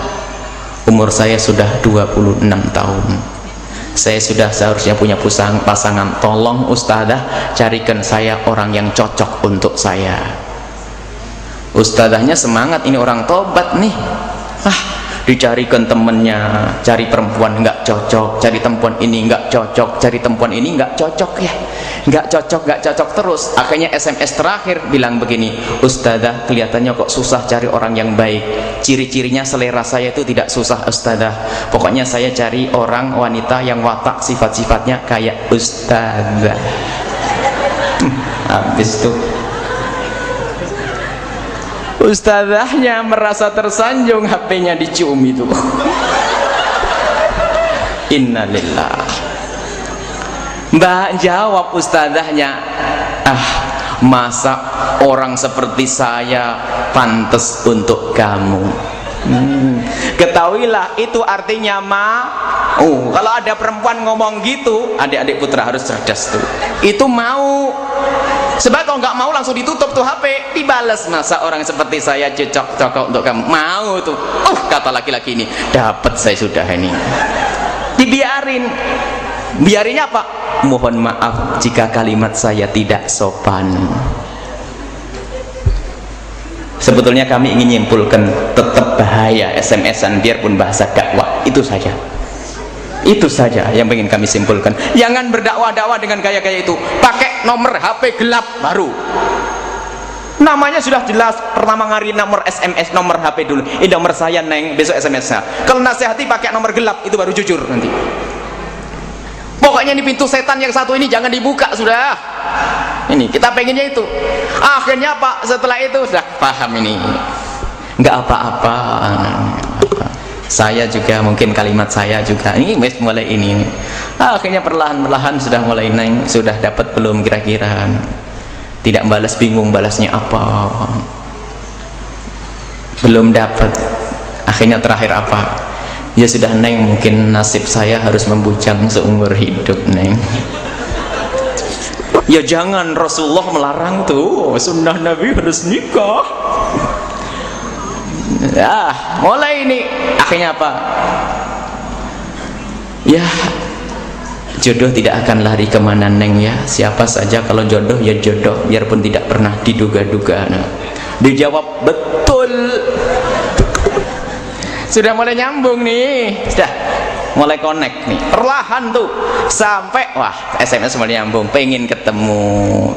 Umur saya sudah 26 tahun. Saya sudah seharusnya punya pusang, pasangan. Tolong ustazah carikan saya orang yang cocok untuk saya. Ustazahnya semangat ini orang tobat nih. Ah dicarikan temennya cari perempuan nggak cocok cari perempuan ini nggak cocok cari perempuan ini nggak cocok ya. Nggak cocok nggak cocok terus. Akhirnya SMS terakhir bilang begini ustazah kelihatannya kok susah cari orang yang baik. Ciri-cirinya selera saya itu tidak susah ustazah. Pokoknya saya cari orang wanita yang watak sifat-sifatnya kayak ustazah. <laughs> Habis tuh ustazahnya merasa tersanjung HP-nya dicium itu. Innalillah. Mbak jawab ustazahnya ah masa orang seperti saya pantas untuk kamu? Hmm. ketahuilah itu artinya ma. Oh kalau ada perempuan ngomong gitu adik-adik putra harus cerdas tuh. Itu mau sebab kalau nggak mau langsung ditutup tuh HP dibales masa orang seperti saya cocok cocok untuk kamu? Mau tuh. Uh kata laki-laki ini. Dapat saya sudah ini. Dibiarin. Biarinya apa? Mohon maaf jika kalimat saya tidak sopan. Sebetulnya kami ingin menyimpulkan tetap bahaya SMS-an biarpun bahasa dakwah. Itu saja itu saja yang ingin kami simpulkan. Jangan berdakwah-dakwah dengan gaya-gaya itu. Pakai nomor HP gelap baru. Namanya sudah jelas. Pertama ngari nomor SMS nomor HP dulu. Ini nomor saya neng. Besok SMS nya kalau nasihati pakai nomor gelap itu baru jujur nanti. Pokoknya ini pintu setan yang satu ini jangan dibuka sudah. Ini kita pengennya itu. Akhirnya pak setelah itu sudah. Paham ini. Nggak apa-apa saya juga mungkin kalimat saya juga. Ini mulai ini, ini. akhirnya perlahan-perlahan sudah mulai naik sudah dapat belum kira-kira? Tidak balas bingung balasnya apa? Belum dapat. Akhirnya terakhir apa? Ya sudah neng mungkin nasib saya harus membujang seumur hidup neng ya jangan Rasulullah melarang tuh. Sunnah Nabi harus nikah ya mulai ini. Akhirnya apa? Ya jodoh tidak akan lari ke mana neng ya. Siapa saja kalau jodoh ya jodoh. Biarpun tidak pernah diduga-duga nah, dijawab betul. Sudah mulai nyambung nih. Sudah mulai connect nih. Perlahan tuh. Sampai wah SMS mulai nyambung. Pengen ketemu.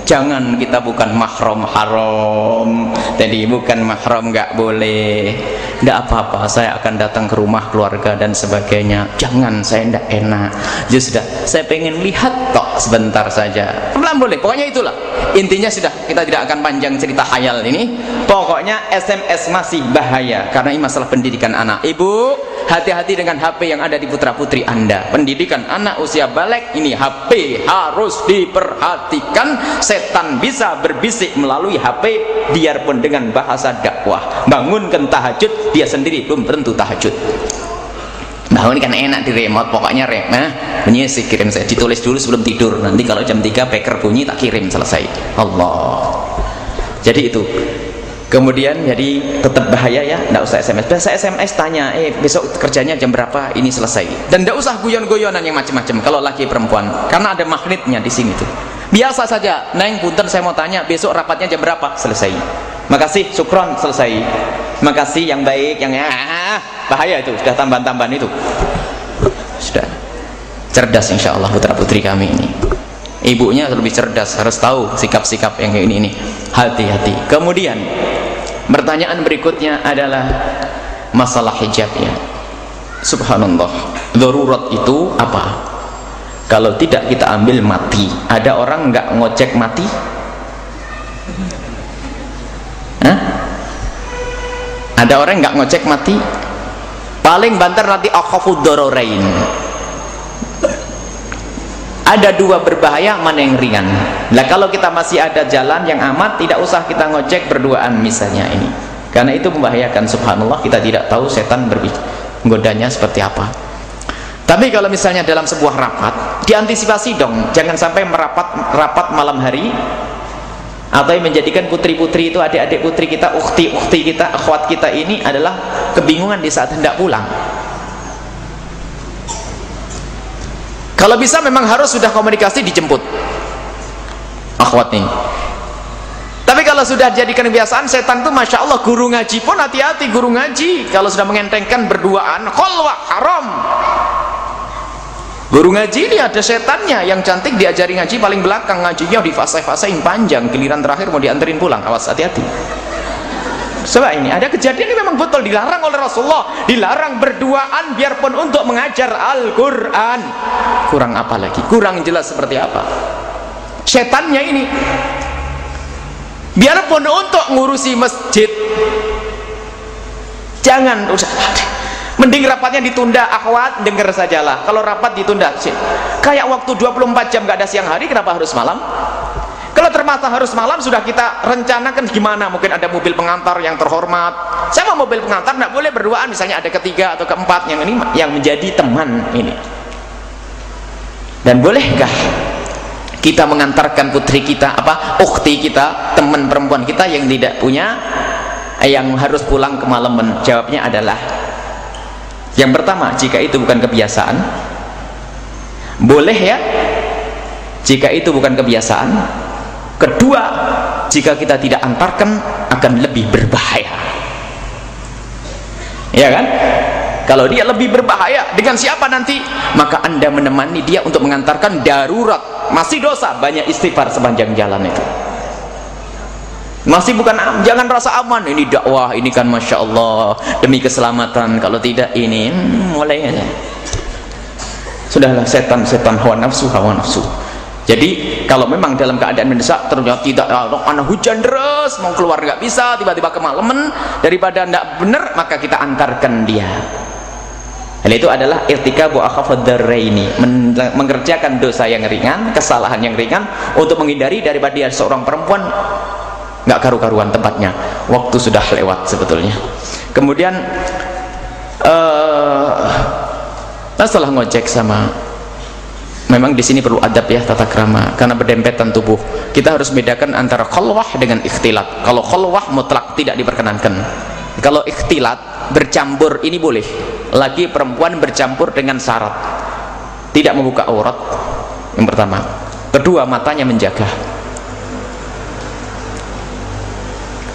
Jangan kita bukan mahram haram jadi bukan mahram nggak boleh. Tidak apa-apa saya akan datang ke rumah keluarga dan sebagainya. Jangan saya tidak enak. Just sudah saya pengen lihat tok sebentar saja. Pelan boleh pokoknya itulah. Intinya sudah kita tidak akan panjang cerita hayal ini. Pokoknya SMS masih bahaya karena ini masalah pendidikan anak. Ibu hati-hati dengan HP yang ada di putra putri anda. Pendidikan anak usia balik ini HP harus diperhatikan. Setan bisa berbisik melalui HP biarpun dengan bahasa dakwah. Bangunkan tahajud dia sendiri belum tentu tahajud. Bangun kan enak di remote pokoknya rem nah, bunyi kirim saya. Ditulis dulu sebelum tidur. Nanti kalau jam 3 beker bunyi tak kirim selesai. Allah. Jadi itu kemudian jadi tetap bahaya ya tidak usah SMS biasa SMS tanya eh besok kerjanya jam berapa? Ini selesai. Dan tidak usah guyon-guyonan yang macam-macam kalau laki perempuan. Karena ada magnetnya di sini tuh. Biasa saja neng punten saya mau tanya besok rapatnya jam berapa? Selesai. Makasih sukron selesai. Makasih yang baik yang ah, bahaya itu sudah tambahan-tambahan itu. Sudah. Cerdas insya Allah putra putri kami ini. Ibunya lebih cerdas harus tahu sikap-sikap yang ini ini hati-hati. Kemudian Pertanyaan berikutnya adalah masalah hijabnya. Subhanallah. Darurat itu apa? Kalau tidak kita ambil mati. Ada orang nggak ngocek mati? Hah? Ada orang nggak ngocek mati? Paling banter nanti akhafud dororain. Ada dua berbahaya, mana yang ringan? Nah kalau kita masih ada jalan yang amat, tidak usah kita ngojek berduaan misalnya ini. Karena itu membahayakan. Subhanallah kita tidak tahu setan bergodanya seperti apa. Tapi kalau misalnya dalam sebuah rapat, diantisipasi dong. Jangan sampai merapat rapat malam hari atau yang menjadikan putri-putri itu adik-adik putri kita, ukti-ukti kita, akhwat kita ini adalah kebingungan di saat hendak pulang kalau bisa memang harus sudah komunikasi dijemput. Akhwat nih tapi kalau sudah jadi kebiasaan setan tuh masya Allah guru ngaji pun hati-hati guru ngaji. Kalau sudah mengentengkan berduaan kholwa haram. Guru ngaji ini ada setannya yang cantik diajari ngaji paling belakang ngajinya di fase-fase yang panjang. Giliran terakhir mau dianterin pulang. Awas hati-hati Sebab ini ada kejadian ini memang betul dilarang oleh Rasulullah, dilarang berduaan biarpun untuk mengajar Al-Qur'an. Kurang apa lagi? Kurang jelas seperti apa? Setannya ini. Biarpun untuk ngurusi masjid. Jangan usah. Mending rapatnya ditunda akhwat dengar sajalah. Kalau rapat ditunda kayak waktu 24 jam gak ada siang hari kenapa harus malam kalau termata harus malam sudah kita rencanakan gimana? Mungkin ada mobil pengantar yang terhormat. Saya mau mobil pengantar tidak boleh berduaan. Misalnya ada ketiga atau keempat yang ini yang menjadi teman ini. Dan bolehkah kita mengantarkan putri kita apa ukti kita teman perempuan kita yang tidak punya yang harus pulang ke malam jawabnya adalah yang pertama jika itu bukan kebiasaan boleh ya? Jika itu bukan kebiasaan kedua jika kita tidak antarkan akan lebih berbahaya. Ya kan? Kalau dia lebih berbahaya dengan siapa nanti? Maka anda menemani dia untuk mengantarkan darurat. Masih dosa banyak istighfar sepanjang jalan itu. Masih bukan jangan rasa aman. Ini dakwah ini kan masya Allah demi keselamatan kalau tidak ini hmm, mulai sudahlah setan setan hawa nafsu hawa nafsu jadi kalau memang dalam keadaan mendesak ternyata tidak. Anak hujan deras mau keluar nggak bisa tiba-tiba kemalaman daripada tidak benar maka kita antarkan dia. Hal itu adalah irtikabu ini mengerjakan dosa yang ringan, kesalahan yang ringan untuk menghindari daripada dia seorang perempuan. Nggak karu-karuan tempatnya. Waktu sudah lewat sebetulnya. Kemudian uh, setelah ngojek sama memang di sini perlu adab ya tata krama. Karena berdempetan tubuh. Kita harus bedakan antara kholwah dengan ikhtilat. Kalau kholwah mutlak tidak diperkenankan. Kalau ikhtilat bercampur ini boleh. Lagi perempuan bercampur dengan syarat. Tidak membuka aurat yang pertama. Kedua matanya menjaga.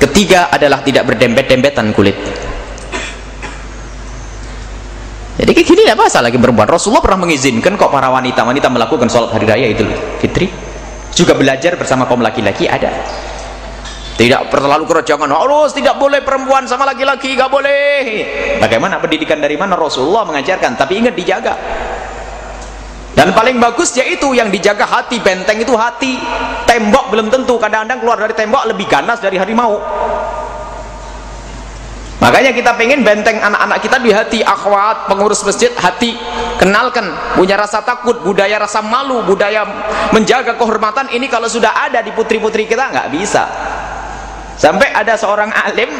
Ketiga adalah tidak berdempet-dempetan kulit jadi kayak gini apa salah lagi perempuan Rasulullah pernah mengizinkan kok para wanita-wanita melakukan sholat hari raya itu fitri. Juga belajar bersama kaum laki-laki ada. Tidak terlalu kerocongan harus tidak boleh perempuan sama laki-laki gak boleh. Bagaimana pendidikan dari mana? Rasulullah mengajarkan tapi ingat dijaga. Dan paling bagus yaitu yang dijaga hati benteng itu hati. Tembok belum tentu kadang-kadang keluar dari tembok lebih ganas dari harimau makanya kita pengen benteng anak-anak kita di hati akhwat pengurus masjid hati kenalkan punya rasa takut budaya rasa malu budaya menjaga kehormatan ini kalau sudah ada di putri-putri kita nggak bisa sampai ada seorang alim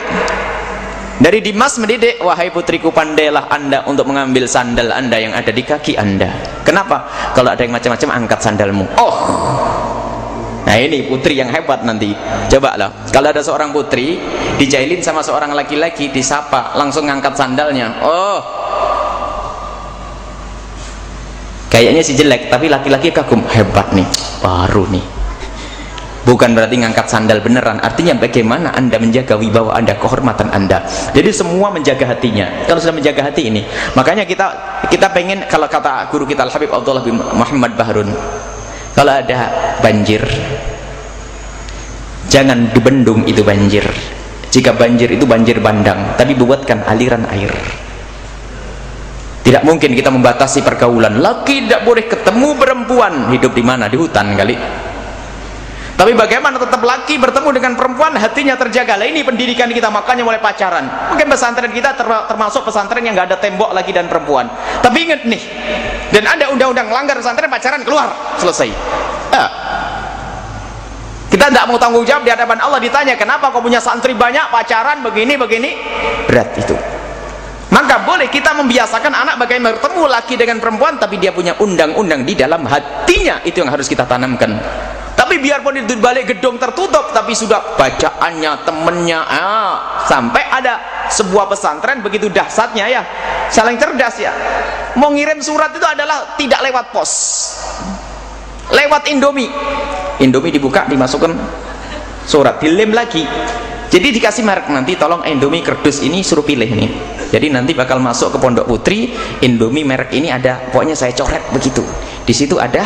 dari Dimas mendidik, wahai putriku pandailah anda untuk mengambil sandal anda yang ada di kaki anda. Kenapa? Kalau ada yang macam-macam angkat sandalmu. Oh, Nah ini putri yang hebat nanti. Coba lah. Kalau ada seorang putri dijailin sama seorang laki-laki disapa langsung ngangkat sandalnya. Oh. Kayaknya si jelek tapi laki-laki kagum hebat nih. Baru nih bukan berarti ngangkat sandal beneran artinya bagaimana anda menjaga wibawa anda kehormatan anda jadi semua menjaga hatinya kalau sudah menjaga hati ini makanya kita kita pengen kalau kata guru kita Al-Habib Abdullah bin Muhammad Bahrun kalau ada banjir jangan dibendung itu banjir. Jika banjir itu banjir bandang tapi buatkan aliran air. Tidak mungkin kita membatasi pergaulan. Laki tidak boleh ketemu perempuan. Hidup di mana? Di hutan kali tapi bagaimana tetap laki bertemu dengan perempuan hatinya terjaga. Lah ini pendidikan kita makanya mulai pacaran. Mungkin pesantren kita termasuk pesantren yang nggak ada tembok lagi dan perempuan. Tapi ingat nih dan ada undang-undang langgar pesantren pacaran keluar selesai. Ya. kita tidak mau tanggung jawab di hadapan Allah ditanya kenapa kau punya santri banyak pacaran begini begini? Berat itu. Maka boleh kita membiasakan anak bagaimana bertemu laki dengan perempuan tapi dia punya undang-undang di dalam hatinya itu yang harus kita tanamkan tapi biarpun itu balik gedung tertutup tapi sudah bacaannya temennya ah, sampai ada sebuah pesantren begitu dahsyatnya ya. Saling cerdas ya. Mau ngirim surat itu adalah tidak lewat pos. Lewat Indomie. Indomie dibuka dimasukkan surat dilem lagi. Jadi dikasih merek nanti tolong Indomie kerdus ini suruh pilih nih. Jadi nanti bakal masuk ke pondok putri Indomie merek ini ada pokoknya saya coret begitu. Di situ ada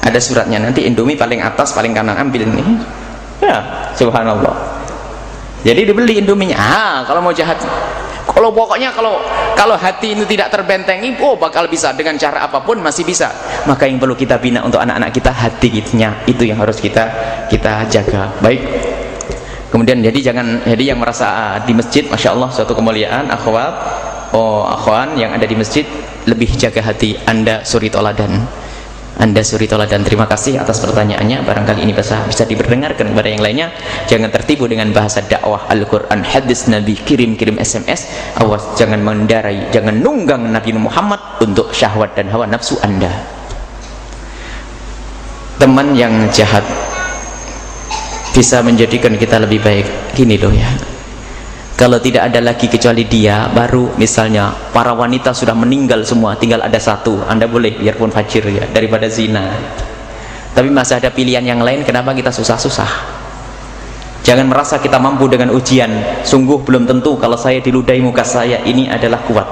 ada suratnya. Nanti Indomie paling atas paling kanan ambil nih ya subhanallah. Jadi dibeli Indominya ah kalau mau jahat. Kalau pokoknya kalau kalau hati itu tidak terbentengi oh bakal bisa. Dengan cara apa pun masih bisa. Maka yang perlu kita bina untuk anak-anak kita hatinya itu yang harus kita kita jaga. Baik. Kemudian jadi jangan jadi yang merasa ah, di masjid Masya Allah suatu kemuliaan akhwat. Oh akhwan yang ada di masjid lebih jaga hati anda suri toladan anda suri dan terima kasih atas pertanyaannya. Barangkali ini bisa, bisa diperdengarkan kepada yang lainnya. Jangan tertipu dengan bahasa dakwah Al-Quran. Hadis Nabi kirim-kirim SMS awas jangan mengendarai jangan nunggang Nabi Muhammad untuk syahwat dan hawa nafsu anda. Teman yang jahat bisa menjadikan kita lebih baik. Gini loh ya kalau tidak ada lagi kecuali dia baru misalnya para wanita sudah meninggal semua tinggal ada satu. Anda boleh biarpun fajir ya daripada zina. Tapi masih ada pilihan yang lain kenapa kita susah-susah? Jangan merasa kita mampu dengan ujian. Sungguh belum tentu kalau saya diludahi muka saya ini adalah kuat.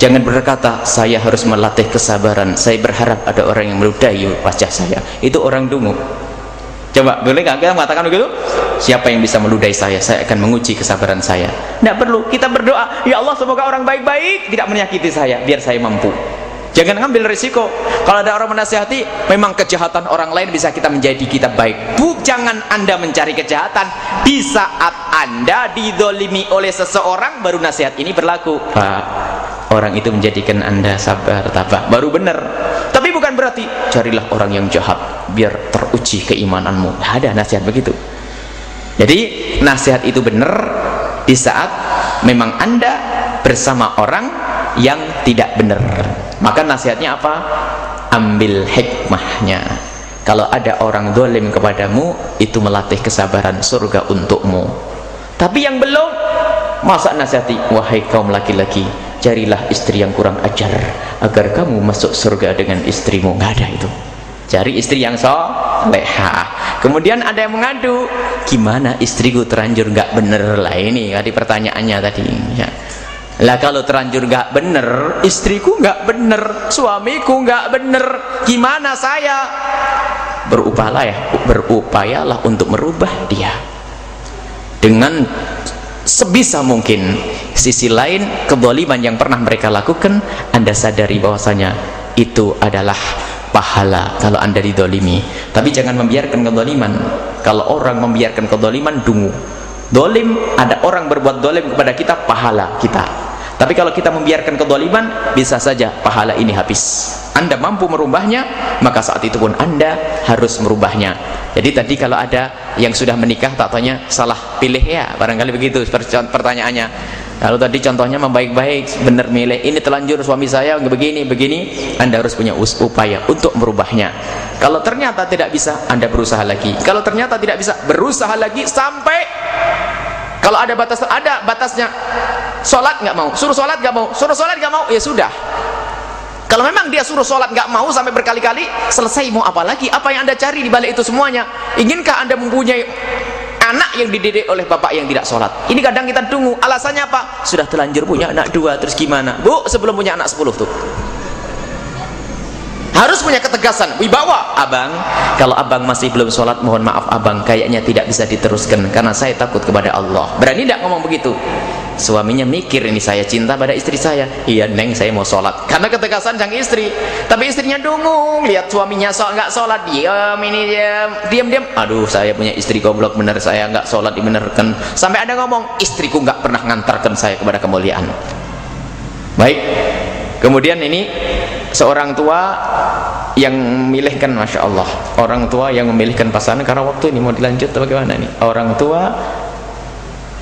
Jangan berkata saya harus melatih kesabaran. Saya berharap ada orang yang meludahi wajah saya. Itu orang dungu Coba boleh nggak kita mengatakan begitu? Siapa yang bisa meludahi saya? Saya akan menguji kesabaran saya. Tidak perlu. Kita berdoa, ya Allah semoga orang baik-baik tidak menyakiti saya, biar saya mampu. Jangan ngambil risiko. Kalau ada orang menasihati, memang kejahatan orang lain bisa kita menjadi kita baik. Bu, jangan anda mencari kejahatan. Di saat anda didolimi oleh seseorang, baru nasihat ini berlaku. Pak, orang itu menjadikan anda sabar, tabah. Baru benar. Tapi bukan berarti carilah orang yang jahat biar teruji keimananmu. Ada nasihat begitu. Jadi nasihat itu benar di saat memang anda bersama orang yang tidak benar. Maka nasihatnya apa? Ambil hikmahnya. Kalau ada orang dolim kepadamu itu melatih kesabaran surga untukmu. Tapi yang belum masa nasihati wahai kaum laki-laki carilah istri yang kurang ajar agar kamu masuk surga dengan istrimu. Nggak ada itu. Cari istri yang soleha kemudian ada yang mengadu gimana istriku terlanjur nggak bener? Lah ini tadi pertanyaannya tadi. Ya. lah kalau terlanjur nggak bener istriku nggak bener suamiku nggak bener gimana saya? Berupayalah ya berupayalah untuk merubah dia. Dengan sebisa mungkin. Sisi lain keboliman yang pernah mereka lakukan anda sadari bahwasanya itu adalah pahala kalau anda didolimi. Tapi jangan membiarkan kedoliman kalau orang membiarkan kedoliman dungu. Dolim ada orang berbuat dolim kepada kita pahala kita tapi kalau kita membiarkan kedoliman bisa saja pahala ini habis. Anda mampu merubahnya maka saat itu pun anda harus merubahnya. Jadi tadi kalau ada yang sudah menikah tak tanya salah pilih ya. Barangkali begitu pertanyaannya. Kalau tadi contohnya membaik-baik benar milih ini telanjur suami saya begini begini anda harus punya upaya untuk merubahnya. Kalau ternyata tidak bisa anda berusaha lagi. Kalau ternyata tidak bisa berusaha lagi sampai kalau ada batas ada batasnya. Sholat nggak mau. Suruh sholat nggak mau. Suruh sholat nggak mau ya sudah. Kalau memang dia suruh sholat nggak mau sampai berkali-kali selesai mau apa lagi? Apa yang anda cari di balik itu semuanya? Inginkah anda mempunyai anak yang dididik oleh bapak yang tidak sholat? Ini kadang kita tunggu alasannya apa? Sudah telanjur punya anak dua terus gimana? Bu sebelum punya anak sepuluh tuh harus punya ketegasan. Wibawa. Abang kalau abang masih belum sholat mohon maaf abang kayaknya tidak bisa diteruskan karena saya takut kepada Allah. Berani tidak ngomong begitu? Suaminya mikir ini saya cinta pada istri saya. Iya neng saya mau sholat. Karena ketegasan sang istri. Tapi istrinya dungung lihat suaminya so nggak sholat. Diam ini diam. Diam diam aduh saya punya istri goblok bener. Saya nggak sholat dibenerkan sampai ada ngomong istriku nggak pernah ngantarkan saya kepada kemuliaan. Baik. Kemudian ini seorang tua yang memilihkan Masya Allah. Orang tua yang memilihkan pasangan karena waktu ini mau dilanjut bagaimana nih? Orang tua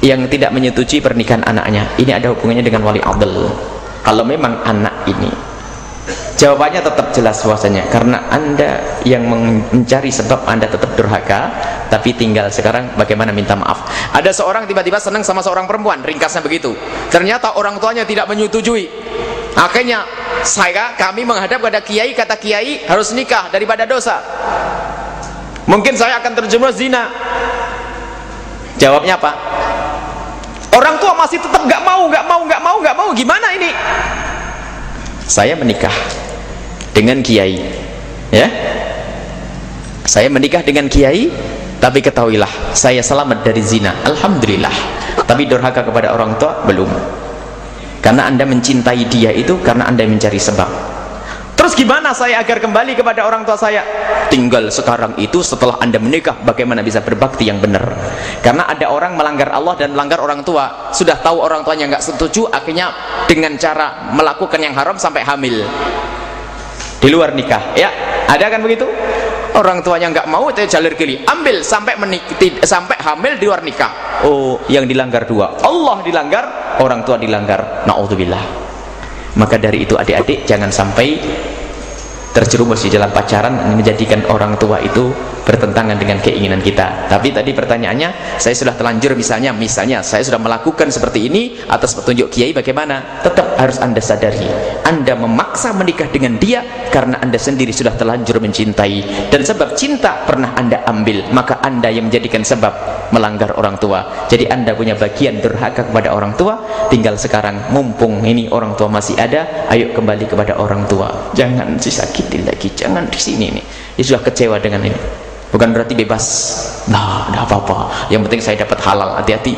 yang tidak menyetujui pernikahan anaknya. Ini ada hubungannya dengan wali adl kalau memang anak ini jawabannya tetap jelas suasanya karena anda yang mencari sebab anda tetap durhaka tapi tinggal sekarang bagaimana minta maaf. Ada seorang tiba-tiba senang sama seorang perempuan ringkasnya begitu. Ternyata orang tuanya tidak menyetujui akhirnya saya kami menghadap pada kiai kata kiai harus nikah daripada dosa. Mungkin saya akan terjerumus zina. Jawabnya apa? Orang tua masih tetap nggak mau nggak mau nggak mau nggak mau. Gimana ini? Saya menikah dengan kiai ya. Saya menikah dengan kiai tapi ketahuilah saya selamat dari zina. Alhamdulillah. Tapi durhaka kepada orang tua? Belum karena anda mencintai dia itu karena anda mencari sebab Terus gimana saya agar kembali kepada orang tua saya? Tinggal sekarang itu setelah anda menikah bagaimana bisa berbakti yang benar? Karena ada orang melanggar Allah dan melanggar orang tua. Sudah tahu orang tuanya nggak setuju, akhirnya dengan cara melakukan yang haram sampai hamil di luar nikah. Ya, ada kan begitu? Orang tuanya nggak mau itu jalur kiri, ambil sampai menik sampai hamil di luar nikah. Oh, yang dilanggar dua, Allah dilanggar, orang tua dilanggar. Nauzubillah maka dari itu adik-adik jangan sampai terjerumus di dalam pacaran menjadikan orang tua itu bertentangan dengan keinginan kita. Tapi tadi pertanyaannya saya sudah telanjur misalnya misalnya saya sudah melakukan seperti ini atas petunjuk kiai bagaimana? Tetap harus anda sadari anda memaksa menikah dengan dia karena anda sendiri sudah telanjur mencintai. Dan sebab cinta pernah anda ambil maka anda yang menjadikan sebab melanggar orang tua. Jadi anda punya bagian durhaka kepada orang tua tinggal sekarang mumpung ini orang tua masih ada ayo kembali kepada orang tua. Jangan disakitin lagi jangan di sini nih. Dia sudah kecewa dengan ini. Bukan berarti bebas. Nah ada apa-apa. Yang penting saya dapat halal. Hati-hati.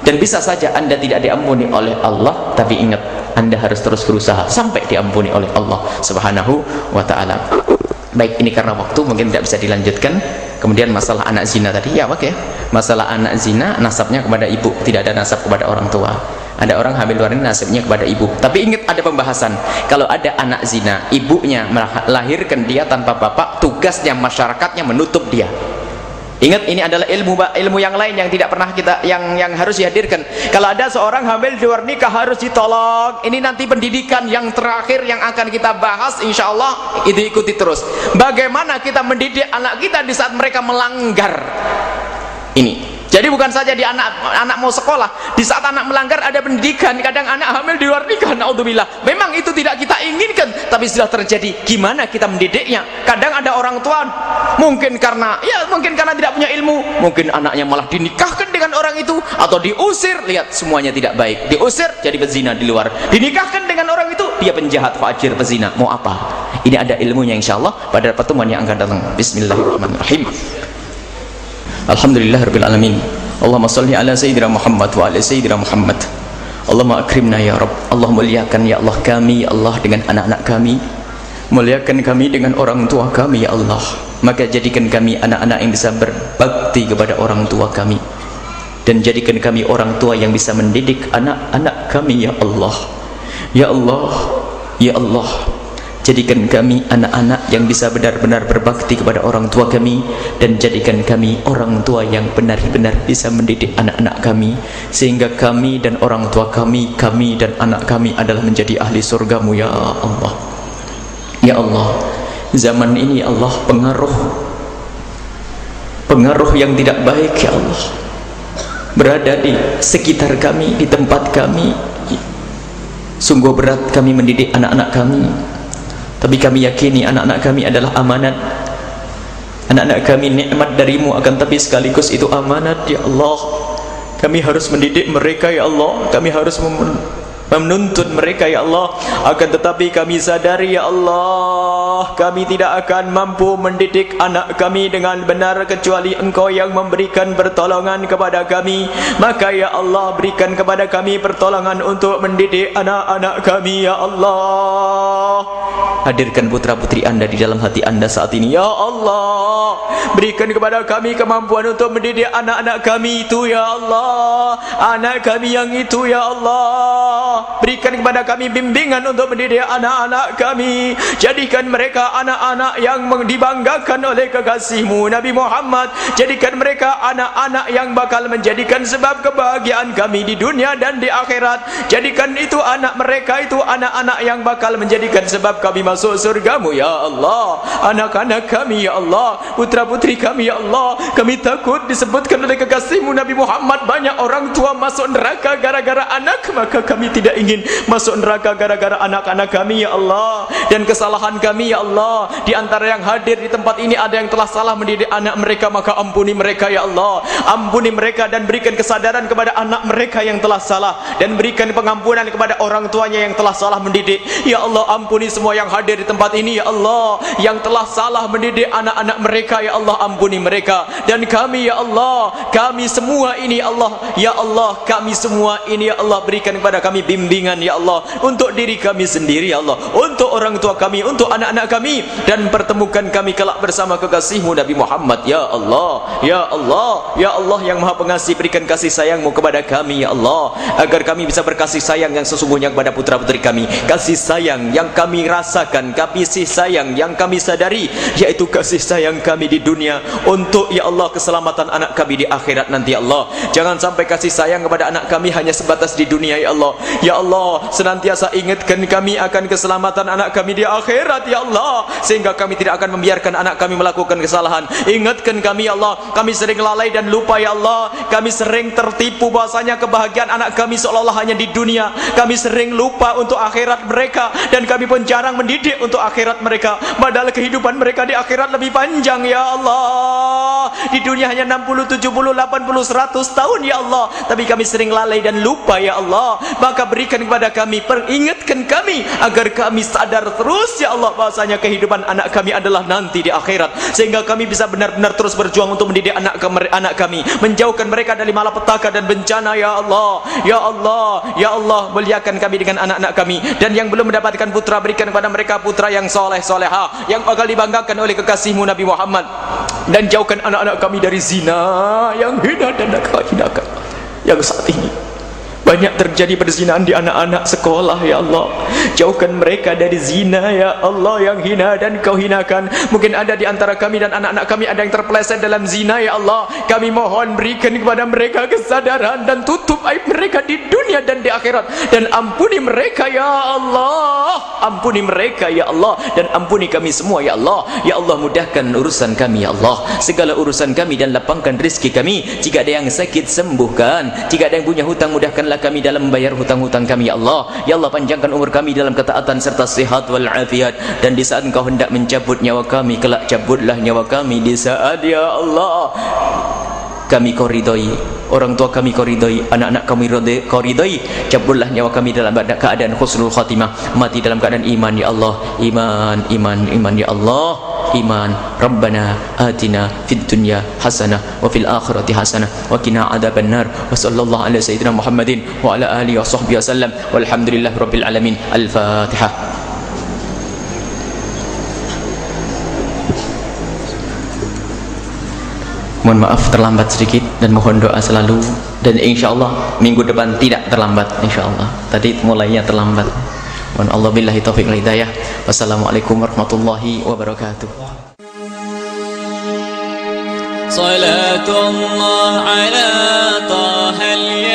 Dan bisa saja anda tidak diampuni oleh Allah tapi ingat anda harus terus berusaha sampai diampuni oleh Allah subhanahu wa ta'ala. Baik ini karena waktu mungkin tidak bisa dilanjutkan. Kemudian masalah anak zina tadi. Ya oke. Okay. masalah anak zina nasabnya kepada ibu. Tidak ada nasab kepada orang tua ada orang hamil luar ini nasibnya kepada ibu tapi ingat ada pembahasan kalau ada anak zina ibunya melahirkan dia tanpa bapak tugasnya masyarakatnya menutup dia Ingat ini adalah ilmu ilmu yang lain yang tidak pernah kita yang yang harus dihadirkan. Kalau ada seorang hamil luar nikah harus ditolong. Ini nanti pendidikan yang terakhir yang akan kita bahas insya Allah itu ikuti terus. Bagaimana kita mendidik anak kita di saat mereka melanggar ini. Jadi bukan saja di anak anak mau sekolah, di saat anak melanggar ada pendidikan, kadang anak hamil di luar nikah, naudzubillah. Memang itu tidak kita inginkan, tapi sudah terjadi. Gimana kita mendidiknya? Kadang ada orang tua mungkin karena ya mungkin karena tidak punya ilmu, mungkin anaknya malah dinikahkan dengan orang itu atau diusir. Lihat semuanya tidak baik. Diusir jadi pezina di luar. Dinikahkan dengan orang itu dia penjahat, fajir, pezina. Mau apa? Ini ada ilmunya insyaallah pada pertemuan yang akan datang. Bismillahirrahmanirrahim. Alhamdulillah Rabbil Alamin. Allahumma salli ala Sayyidina Muhammad wa ala Sayyidina Muhammad. Allahumma akrimna ya Rabb. Allah muliakan ya Allah kami ya Allah dengan anak-anak kami. Muliakan kami dengan orang tua kami ya Allah. Maka jadikan kami anak-anak yang bisa berbakti kepada orang tua kami. Dan jadikan kami orang tua yang bisa mendidik anak-anak kami ya Allah. Ya Allah ya Allah jadikan kami anak-anak yang bisa benar-benar berbakti kepada orang tua kami dan jadikan kami orang tua yang benar-benar bisa mendidik anak-anak kami sehingga kami dan orang tua kami kami dan anak kami adalah menjadi ahli surgamu ya Allah. Ya Allah zaman ini Allah pengaruh pengaruh yang tidak baik ya Allah berada di sekitar kami di tempat kami. Sungguh berat kami mendidik anak-anak kami tapi kami yakini anak-anak kami adalah amanat. Anak-anak kami nikmat darimu akan tapi sekaligus itu amanat ya Allah. Kami harus mendidik mereka ya Allah. Kami harus menuntut mereka ya Allah. Akan tetapi kami sadari ya Allah kami tidak akan mampu mendidik anak kami dengan benar kecuali engkau yang memberikan pertolongan kepada kami. Maka ya Allah berikan kepada kami pertolongan untuk mendidik anak-anak kami ya Allah hadirkan putra putri anda di dalam hati anda saat ini. Ya Allah berikan kepada kami kemampuan untuk mendidik anak-anak kami itu ya Allah. Anak kami yang itu ya Allah. Berikan kepada kami bimbingan untuk mendidik anak-anak kami. Jadikan mereka anak-anak yang dibanggakan oleh kekasihmu Nabi Muhammad. Jadikan mereka anak-anak yang bakal menjadikan sebab kebahagiaan kami di dunia dan di akhirat. Jadikan itu anak mereka itu anak-anak yang bakal menjadikan sebab kami masuk surgamu ya Allah. Anak-anak kami ya Allah. Putra putri kami ya Allah. Kami takut disebutkan oleh kekasihmu Nabi Muhammad. Banyak orang tua masuk neraka gara-gara anak. Maka kami tidak ingin masuk neraka gara-gara anak-anak kami ya Allah. Dan kesalahan kami ya Allah. Di antara yang hadir di tempat ini ada yang telah salah mendidik anak mereka. Maka ampuni mereka ya Allah. Ampuni mereka dan berikan kesadaran kepada anak mereka yang telah salah. Dan berikan pengampunan kepada orang tuanya yang telah salah mendidik. Ya Allah ampuni semua yang hadir di tempat ini ya Allah yang telah salah mendidik anak-anak mereka ya Allah ampuni mereka dan kami ya Allah kami semua ini ya Allah ya Allah kami semua ini ya Allah berikan kepada kami bimbingan ya Allah untuk diri kami sendiri ya Allah untuk orang tua kami untuk anak-anak kami dan pertemukan kami kelak bersama kekasihmu Nabi Muhammad ya Allah ya Allah ya Allah yang maha pengasih berikan kasih sayangmu kepada kami ya Allah agar kami bisa berkasih sayang yang sesungguhnya kepada putra putri kami kasih sayang yang kami rasakan kasih sayang yang kami sadari yaitu kasih sayang kami di dunia untuk ya Allah keselamatan anak kami di akhirat nanti ya Allah. Jangan sampai kasih sayang kepada anak kami hanya sebatas di dunia ya Allah. Ya Allah senantiasa ingatkan kami akan keselamatan anak kami di akhirat Ya Allah. Sehingga kami tidak akan membiarkan anak kami melakukan kesalahan. Ingatkan kami Ya Allah kami sering lalai dan lupa Ya Allah. Kami sering tertipu bahasanya kebahagiaan anak kami seolah-olah hanya di dunia. Kami sering lupa untuk akhirat mereka. Dan kami pun jarang mendidik untuk akhirat mereka. Padahal kehidupan mereka di akhirat lebih panjang Ya Allah Di dunia hanya 60 70 80 100 tahun ya Allah. Tapi kami sering lalai dan lupa ya Allah. Maka berikan kepada kami peringatkan kami agar kami sadar terus ya Allah bahasanya kehidupan anak kami adalah nanti di akhirat. Sehingga kami bisa benar-benar terus berjuang untuk mendidik anak anak kami. Menjauhkan mereka dari malapetaka dan bencana ya Allah. Ya Allah ya Allah muliakan kami dengan anak-anak kami. Dan yang belum mendapatkan putra berikan kepada mereka putra yang soleh soleha yang bakal dibanggakan oleh kekasihmu Nabi Muhammad. Dan jauhkan anak-anak kami dari zina yang hina dan hinakan yang saat ini banyak terjadi perzinahan di anak-anak sekolah ya Allah. Jauhkan mereka dari zina ya Allah yang hina dan kau hinakan. Mungkin ada di antara kami dan anak-anak kami ada yang terpeleset dalam zina ya Allah. Kami mohon berikan kepada mereka kesadaran dan tutup aib mereka di dunia dan di akhirat. Dan ampuni mereka ya Allah. Ampuni mereka ya Allah. Dan ampuni kami semua ya Allah. Ya Allah mudahkan urusan kami ya Allah. Segala urusan kami dan lapangkan rezeki kami. Jika ada yang sakit sembuhkan. Jika ada yang punya hutang mudahkanlah kami dalam membayar hutang-hutang kami ya Allah. Ya Allah panjangkan umur kami dalam ketaatan serta sehat wal afiat. Dan di saat engkau hendak mencabut nyawa kami kelak cabutlah nyawa kami di saat ya Allah. Kami kau ridhoi orang tua kami kau ridhoi anak-anak kami kau ridhoi cabutlah nyawa kami dalam keadaan khusnul khatimah. Mati dalam keadaan iman ya Allah. Iman iman iman ya Allah. Iman. Rabbana atina fid dunya hasanah wa fil akhirati hasanah wa qina adzaban nar wa sallallahu ala sayyidina Muhammadin wa ala alihi wa sahbihi wasallam walhamdulillahi rabbil alamin. Al-fatihah Mohon maaf terlambat sedikit dan mohon doa selalu dan insya Allah minggu depan tidak terlambat insya Allah tadi mulainya terlambat Mohon Allah billahi taufiq wal hidayah. Wassalamualaikum warahmatullahi wabarakatuh. صلاة الله على طه اليمان